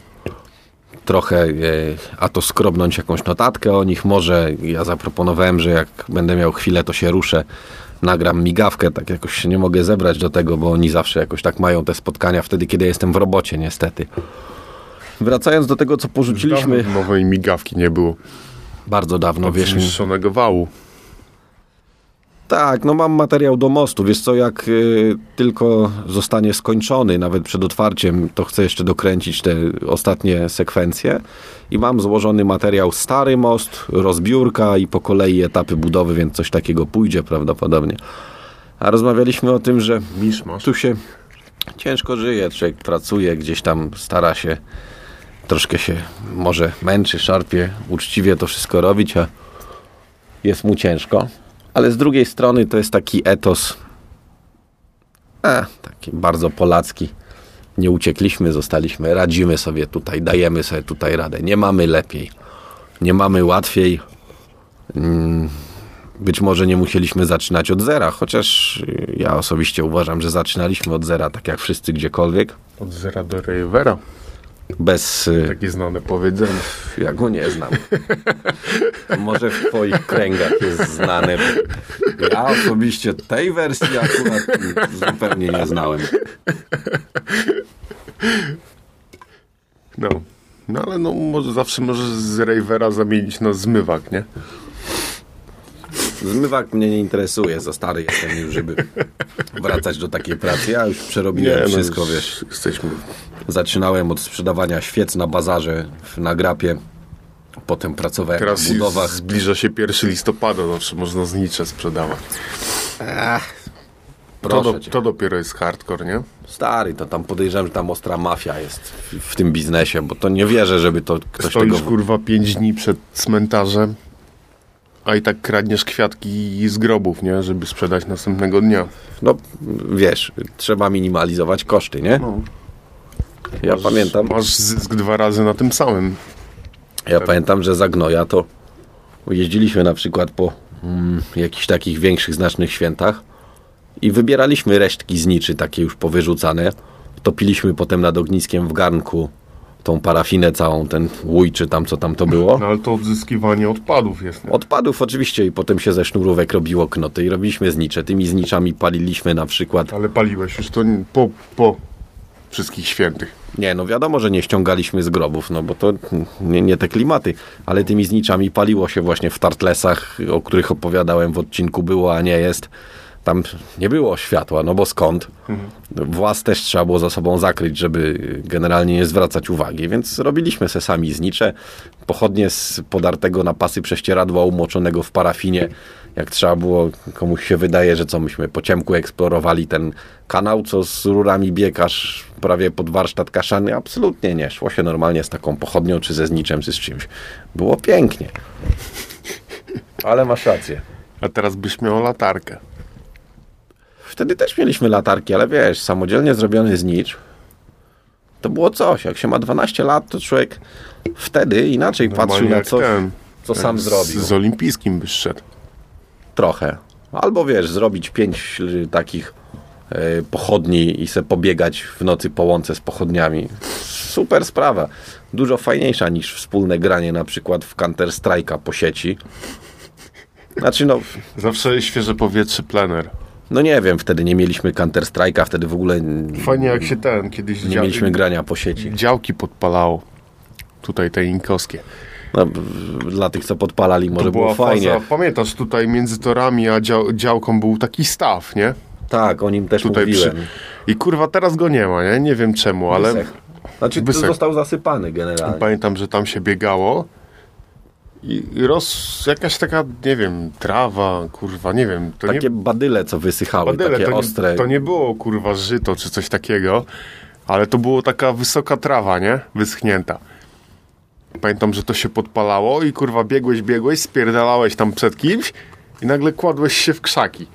B: trochę, e, a to skrobnąć jakąś notatkę o nich może. Ja zaproponowałem, że jak będę miał chwilę, to się ruszę, nagram migawkę, tak jakoś się nie mogę zebrać do tego, bo oni zawsze jakoś tak mają te spotkania wtedy, kiedy jestem w robocie, niestety. Wracając do tego, co porzuciliśmy
A: nowej migawki nie było.
B: Bardzo dawno, wiesz mi.
A: Zniszczonego wału.
B: Tak, no mam materiał do mostu. Wiesz co, jak y, tylko zostanie skończony, nawet przed otwarciem, to chcę jeszcze dokręcić te ostatnie sekwencje. I mam złożony materiał stary most, rozbiórka i po kolei etapy budowy, więc coś takiego pójdzie prawdopodobnie. A rozmawialiśmy o tym, że
A: Misz
B: tu się ciężko żyje, człowiek pracuje, gdzieś tam stara się, troszkę się może męczy, szarpie, uczciwie to wszystko robić, a jest mu ciężko. Ale z drugiej strony to jest taki etos, e, taki bardzo polacki. Nie uciekliśmy, zostaliśmy, radzimy sobie tutaj, dajemy sobie tutaj radę. Nie mamy lepiej, nie mamy łatwiej. Mm, Być może nie musieliśmy zaczynać od zera, chociaż ja osobiście uważam, że zaczynaliśmy od zera, tak jak wszyscy gdziekolwiek,
A: Od zera do rejwera.
B: Bez y,
A: Takie znane powiedzenie.
B: Ja go nie znam. Może w twoich kręgach jest znane. Ja osobiście tej wersji akurat zupełnie nie znałem.
A: No. No ale no może zawsze możesz z rejwera zamienić na zmywak, nie?
B: Zmywak mnie nie interesuje, za stary jestem już, żeby wracać do takiej pracy. Ja już przerobiłem wszystko,
A: no, już
B: wiesz.
A: Jesteśmy.
B: Zaczynałem od sprzedawania świec na bazarze w nagrapie. Potem pracowałem
A: Teraz
B: w budowach.
A: zbliża się 1 listopada, zawsze można znicze sprzedawać. To,
B: Proszę
A: do,
B: cię.
A: to dopiero jest hardcore, nie?
B: Stary, to tam podejrzewam, że tam ostra mafia jest w, w tym biznesie, bo to nie wierzę, żeby to ktoś
A: Stoisz
B: tego...
A: kurwa 5 dni przed cmentarzem, a i tak kradniesz kwiatki z grobów, nie? Żeby sprzedać następnego dnia.
B: No, wiesz, trzeba minimalizować koszty, nie?
A: No.
B: Ja pamiętam,
A: Masz zysk dwa razy na tym samym.
B: ja pamiętam, że za gnoja to jeździliśmy na przykład po mm, jakichś takich większych, znacznych świętach i wybieraliśmy resztki zniczy, takie już powyrzucane. Topiliśmy potem nad ogniskiem w garnku tą parafinę całą, ten łój czy tam, co tam to było.
A: No ale to odzyskiwanie odpadów jest, nie?
B: Odpadów oczywiście i potem się ze sznurówek robiło knoty i robiliśmy znicze. Tymi zniczami paliliśmy na przykład
A: Ale paliłeś już to po, po wszystkich świętych.
B: Nie, no wiadomo, że nie ściągaliśmy z grobów, no bo to nie, nie te klimaty, ale tymi zniczami paliło się właśnie w tartlesach, o których opowiadałem w odcinku było, a nie jest. Tam nie było światła, no bo skąd? Włas też trzeba było za sobą zakryć, żeby generalnie nie zwracać uwagi, więc robiliśmy se sami znicze. Pochodnie z podartego na pasy prześcieradła umoczonego w parafinie. Jak trzeba było, komuś się wydaje, że co myśmy po ciemku eksplorowali ten kanał, co z rurami biegasz prawie pod warsztat kaszany. Absolutnie nie. Szło się normalnie z taką pochodnią, czy ze zniczem, czy z czymś. Było pięknie. Ale masz rację.
A: A teraz byś miał latarkę.
B: Wtedy też mieliśmy latarki, ale wiesz, samodzielnie zrobiony znicz to było coś. Jak się ma 12 lat, to człowiek wtedy inaczej patrzył na coś,
A: ten,
B: co sam
A: z,
B: zrobił.
A: Z olimpijskim byś szedł.
B: Trochę. Albo wiesz, zrobić pięć y, takich y, pochodni i se pobiegać w nocy po łące z pochodniami. Super sprawa. Dużo fajniejsza niż wspólne granie na przykład w Counter Strike'a po sieci. Znaczy no,
A: Zawsze świeże powietrze, plener.
B: No nie wiem, wtedy nie mieliśmy Counter Strike'a, wtedy w ogóle
A: Fajnie jak się ten, kiedyś
B: nie
A: dzia-
B: mieliśmy grania po sieci.
A: działki podpalało. Tutaj te inkowskie.
B: No, dla tych, co podpalali, może
A: To
B: było fajnie.
A: faza, pamiętasz, tutaj między torami a dział, działką był taki staw, nie?
B: Tak, o nim też
A: Tutaj
B: mówiłem.
A: I kurwa, teraz go nie ma, nie? Nie wiem czemu, ale
B: Wysech. Znaczy, to
A: Wysech.
B: został zasypany generalnie.
A: pamiętam, że tam się biegało i i ros... jakaś taka, nie wiem, trawa, kurwa, nie wiem.
B: Takie
A: nie,
B: badyle, co wysychały,
A: badyle,
B: takie
A: to,
B: ostre.
A: nie, to nie było, kurwa, żyto czy coś takiego, ale to było taka wysoka trawa, nie? Wyschnięta. Pamiętam, że to się podpalało i kurwa biegłeś, biegłeś, spierdalałeś tam przed kimś i nagle kładłeś się w krzaki.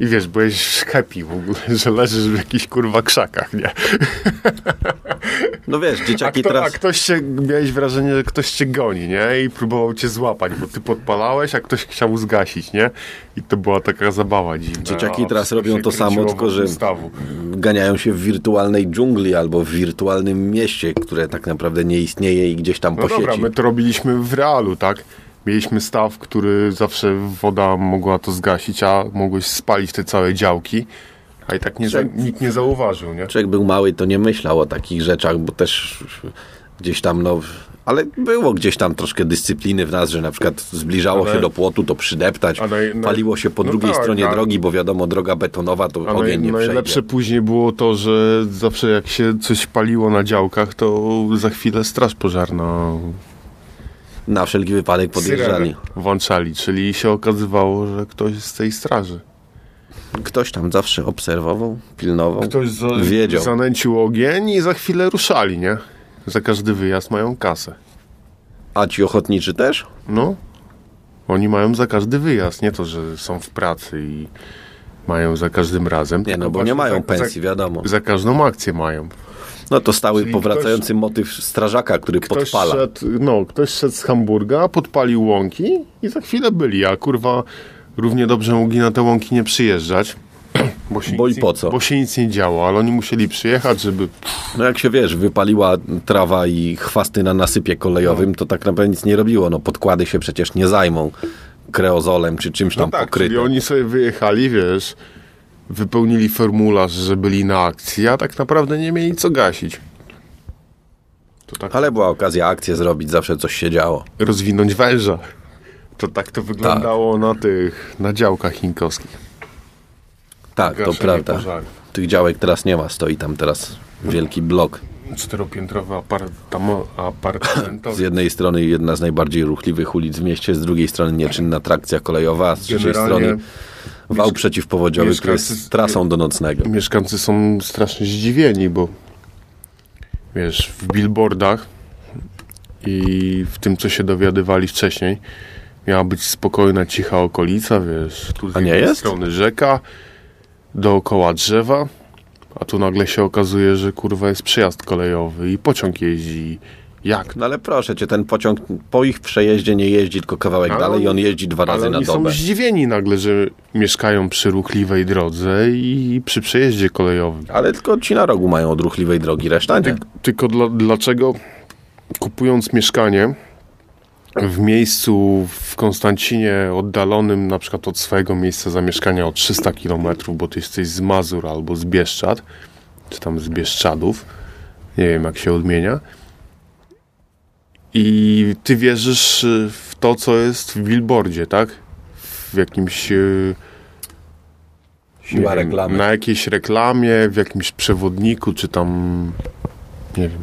A: I wiesz, byłeś happy w ogóle, że leżysz w jakichś kurwa krzakach, nie?
B: No wiesz,
A: A,
B: dzieciaki
A: kto, a
B: teraz...
A: ktoś cię, miałeś wrażenie, że ktoś cię goni, nie? I próbował cię złapać, bo ty podpalałeś, a ktoś chciał zgasić, nie? I to była taka zabawa dziwna.
B: Dzieciaki
A: A
B: teraz robią to samo, tylko że
A: stawu.
B: ganiają się w wirtualnej dżungli albo w wirtualnym mieście, które tak naprawdę nie istnieje i gdzieś tam
A: No
B: po
A: dobra,
B: sieci.
A: my to robiliśmy w realu, tak? Mieliśmy staw, który zawsze woda mogła to zgasić, a mogłeś spalić te całe działki, a i tak nie,
B: Czek-
A: nikt nie zauważył, nie?
B: Człowiek był mały, to nie myślał o takich rzeczach, bo też gdzieś tam, no... Ale było gdzieś tam troszkę dyscypliny w nas, że na przykład zbliżało
A: Ale-
B: się do płotu, to przydeptać, paliło się po
A: no
B: drugiej
A: tak,
B: stronie
A: a-
B: drogi, bo wiadomo, droga betonowa to
A: A
B: ogień
A: naj,
B: nie
A: najlepsze
B: przejdzie.
A: później było to, że zawsze jak się coś paliło na działkach, to za chwilę straż pożarna
B: Na wszelki wypadek podjeżdżali.
A: włączali, czyli się okazywało, że ktoś z tej straży.
B: Ktoś tam zawsze obserwował, pilnował,
A: Ktoś za,
B: wiedział.
A: zanęcił ogień i za chwilę ruszali, nie? Za każdy wyjazd mają kasę.
B: A ci ochotniczy też?
A: No, oni mają za każdy wyjazd, nie to, że są w pracy i mają za każdym razem.
B: Nie, no bo nie mają
A: za,
B: pensji, wiadomo.
A: Za każdą akcję mają.
B: No to stały
A: Czyli
B: powracający motyw strażaka, który
A: Ktoś
B: podpala.
A: szedł, no, ktoś szedł z Hamburga, podpalił łąki i za chwilę byli, a kurwa równie dobrze mogli na te łąki nie przyjeżdżać. Bo, się
B: Bo
A: nic
B: i po co?
A: Bo się nic nie działo, ale oni musieli przyjechać, żeby...
B: No jak się wiesz, wypaliła trawa i chwasty na nasypie kolejowym, to tak naprawdę nic nie robiło. No podkłady się przecież nie zajmą kreozolem czy czymś
A: No
B: tam
A: tak, czyli
B: pokrytym.
A: oni sobie wyjechali, wiesz, wypełnili formularz, że byli na akcji, a tak naprawdę nie mieli co gasić. To tak
B: Ale była okazja akcję zrobić, zawsze coś się działo.
A: rozwinąć węża. To tak to wyglądało na tych, na działkach chinkowskich.
B: Tak, to
A: Gaszenie
B: prawda.
A: pożarów.
B: Tych działek teraz nie ma, stoi tam teraz wielki blok.
A: Czteropiętrowy apartamo,
B: Z jednej strony jedna z najbardziej ruchliwych ulic w mieście, z drugiej strony nieczynna trakcja kolejowa, z trzeciej
A: Generalnie
B: strony wał przeciwpowodziowy, który jest trasą do nocnego.
A: Mieszkańcy są strasznie zdziwieni, bo wiesz, w billboardach i w tym, co się dowiadywali wcześniej, miała być spokojna, cicha okolica, wiesz, tu z
B: A nie
A: jednej
B: jest?
A: strony rzeka, dookoła drzewa, a tu nagle się okazuje, że kurwa jest przejazd kolejowy i pociąg jeździ. Jak?
B: No ale proszę cię, ten pociąg po ich przejeździe nie jeździ tylko kawałek
A: Ale
B: dalej i on jeździ dwa razy
A: Ale
B: na dobę.
A: są zdziwieni nagle, że mieszkają przy ruchliwej drodze i przy przejeździe kolejowym.
B: Ale tylko ci na rogu mają od ruchliwej drogi, reszta nie.
A: Ty, tylko dla, dlaczego kupując mieszkanie w miejscu w Konstancinie oddalonym na przykład od swojego miejsca zamieszkania o 300 km, bo ty jesteś z Mazur albo z Bieszczad, czy tam z Bieszczadów, nie wiem jak się odmienia, i ty wierzysz y, w to, co jest w billboardzie, tak? W jakimś... y,
B: Siła
A: wiem,
B: reklamy.
A: Na jakiejś reklamie, w jakimś przewodniku, czy tam nie wiem.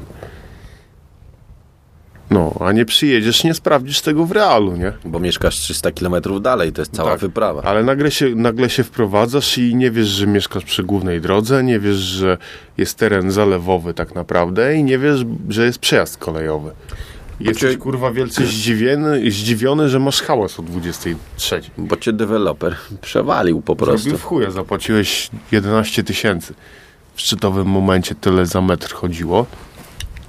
A: No, a nie przyjedziesz, nie sprawdzisz tego w realu, nie?
B: Bo mieszkasz 300 km dalej, to jest cała
A: Tak.
B: wyprawa.
A: Ale nagle się, nagle się wprowadzasz i nie wiesz, że mieszkasz przy głównej drodze, nie wiesz, że jest teren zalewowy tak naprawdę i nie wiesz, że jest przejazd kolejowy. Jesteś kurwa wielce zdziwiony, zdziwiony, że masz hałas o 23.
B: Bo cię deweloper przewalił po prostu.
A: Zrobił w chuja, zapłaciłeś 11 tysięcy. W szczytowym momencie tyle za metr chodziło.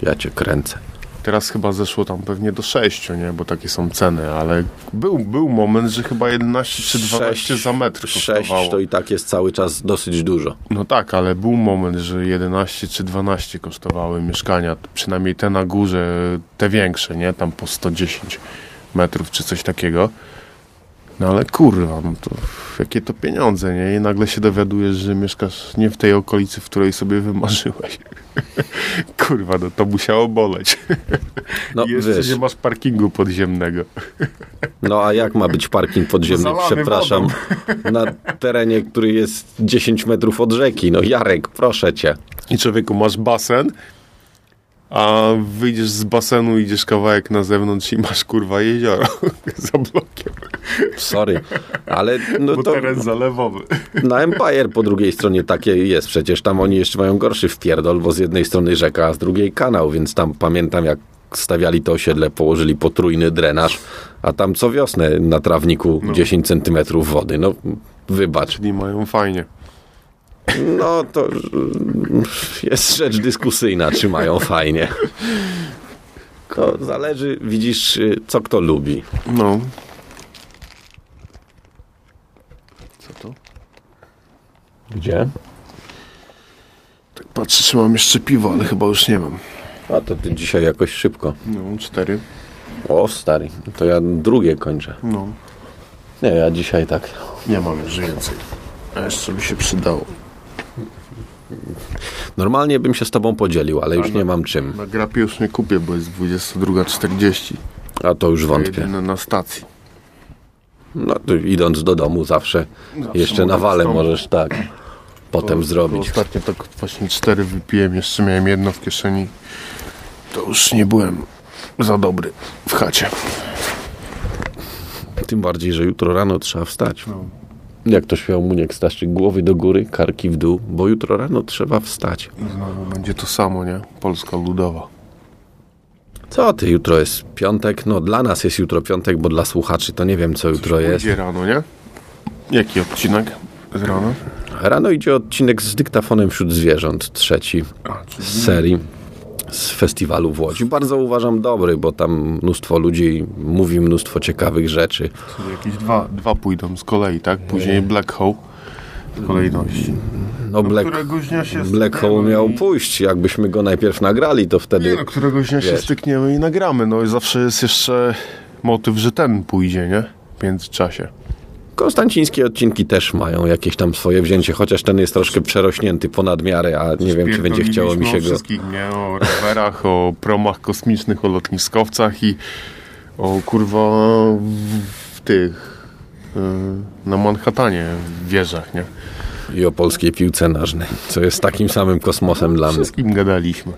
B: Ja cię kręcę.
A: Teraz chyba zeszło tam pewnie do 6, nie? Bo takie są ceny, ale był, był moment, że chyba 11 czy 12 za metr
B: 6
A: kosztowało.
B: to i tak jest cały czas dosyć dużo.
A: No tak, ale był moment, że 11 czy 12 kosztowały mieszkania. Przynajmniej te na górze, te większe, nie? Tam po 110 metrów czy coś takiego. No ale kurwa, no to jakie to pieniądze, nie? I nagle się dowiadujesz, że mieszkasz nie w tej okolicy, w której sobie wymarzyłeś. kurwa, no to musiało boleć.
B: No
A: I jeszcze
B: wiesz,
A: nie masz parkingu podziemnego.
B: no a jak ma być parking podziemny,
A: Zalany
B: przepraszam, na terenie, który jest 10 metrów od rzeki. No Jarek, proszę cię.
A: I człowieku, masz basen, a wyjdziesz z basenu, idziesz kawałek na zewnątrz i masz kurwa jezioro za blokiem.
B: Sorry, ale no
A: bo
B: to
A: teren zalewowy.
B: na Empire po drugiej stronie takie jest. Przecież tam oni jeszcze mają gorszy wpierdol, bo z jednej strony rzeka, a z drugiej kanał, więc tam pamiętam jak stawiali to osiedle, położyli potrójny drenaż, a tam co wiosnę na trawniku 10 centymetrów wody. No wybacz.
A: Czyli mają fajnie.
B: No to mm, jest rzecz dyskusyjna, czy mają fajnie. To zależy, widzisz, y, co kto lubi.
A: No. Co to?
B: Gdzie?
A: Tak patrzę, czy mam jeszcze piwo, ale chyba już nie mam.
B: A to ty dzisiaj jakoś szybko.
A: No, cztery.
B: O, stary, to ja drugie kończę.
A: No.
B: Nie, ja dzisiaj tak.
A: Nie mam już więcej. A jeszcze by się przydało.
B: Normalnie bym się z tobą podzielił, ale już nie mam czym.
A: Na grapie już nie kupię, bo jest 22.40.
B: A to już wątpię.
A: Jedyne na stacji.
B: No, to idąc do domu zawsze,
A: Zawsze
B: jeszcze na wale możesz tak potem
A: To
B: zrobić.
A: Ostatnio tak właśnie cztery wypiłem, jeszcze miałem jedno w kieszeni. To już nie byłem za dobry w chacie.
B: Tym bardziej, że jutro rano trzeba wstać.
A: No.
B: Jak to śpiewał Muniek Staszczyk, głowy do góry, karki w dół, bo jutro rano trzeba wstać.
A: I znowu będzie to samo, nie? Polska ludowa.
B: Co ty, jutro jest piątek? No dla nas jest jutro piątek, bo dla słuchaczy to nie wiem, co jutro jest.
A: Rano, nie? Jaki odcinek z rana?
B: Rano idzie odcinek z dyktafonem wśród zwierząt, trzeci
A: A,
B: z serii z festiwalu w Łodzi. Bardzo uważam dobry, bo tam mnóstwo ludzi mówi mnóstwo ciekawych rzeczy.
A: czyli jakieś dwa, dwa pójdą z kolei, tak? Później Black Hole w kolejności.
B: No Black,
A: któregoś dnia się
B: Black Hole miał
A: i-
B: pójść. Jakbyśmy go najpierw nagrali, to
A: Nie
B: wtedy...
A: no, któregoś dnia się
B: wiesz.
A: stykniemy i nagramy. No i zawsze jest jeszcze motyw, że ten pójdzie, nie? W międzyczasie.
B: Konstancińskie odcinki też mają jakieś tam swoje wzięcie, chociaż ten jest troszkę przerośnięty ponad miarę, a nie wiem, czy będzie chciało mi się
A: o
B: go...
A: wszystkich, nie? O rowerach, o promach kosmicznych, o lotniskowcach i o kurwa w, tych y, na Manhattanie w wieżach, nie?
B: I o polskiej piłce nożnej, co jest takim samym kosmosem dla mnie.
A: Wszystkim gadaliśmy.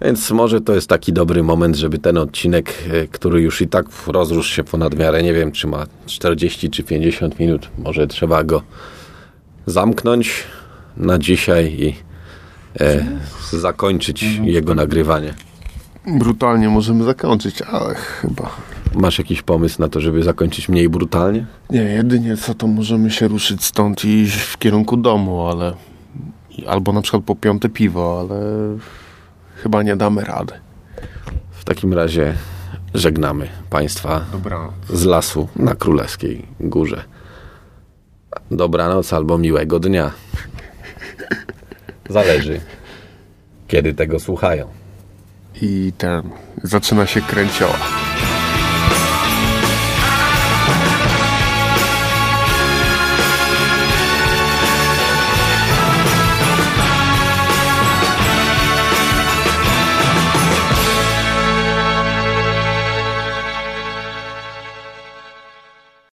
B: Więc może to jest taki dobry moment, żeby ten odcinek, e, który już i tak rozrósł się ponad miarę, nie wiem czy ma 40 czy 50 minut, może trzeba go zamknąć na dzisiaj i e, zakończyć jego nagrywanie.
A: Brutalnie możemy zakończyć, ale chyba...
B: Masz jakiś pomysł na to, żeby zakończyć mniej brutalnie?
A: Nie, jedynie co to możemy się ruszyć stąd i iść w kierunku domu, ale... Albo na przykład po piąte piwo, ale chyba nie damy rady.
B: W takim razie żegnamy Państwa
A: Dobra.
B: z lasu na Królewskiej Górze. Dobranoc albo miłego dnia. Zależy, kiedy tego słuchają.
A: I ten... Zaczyna się kręcioła.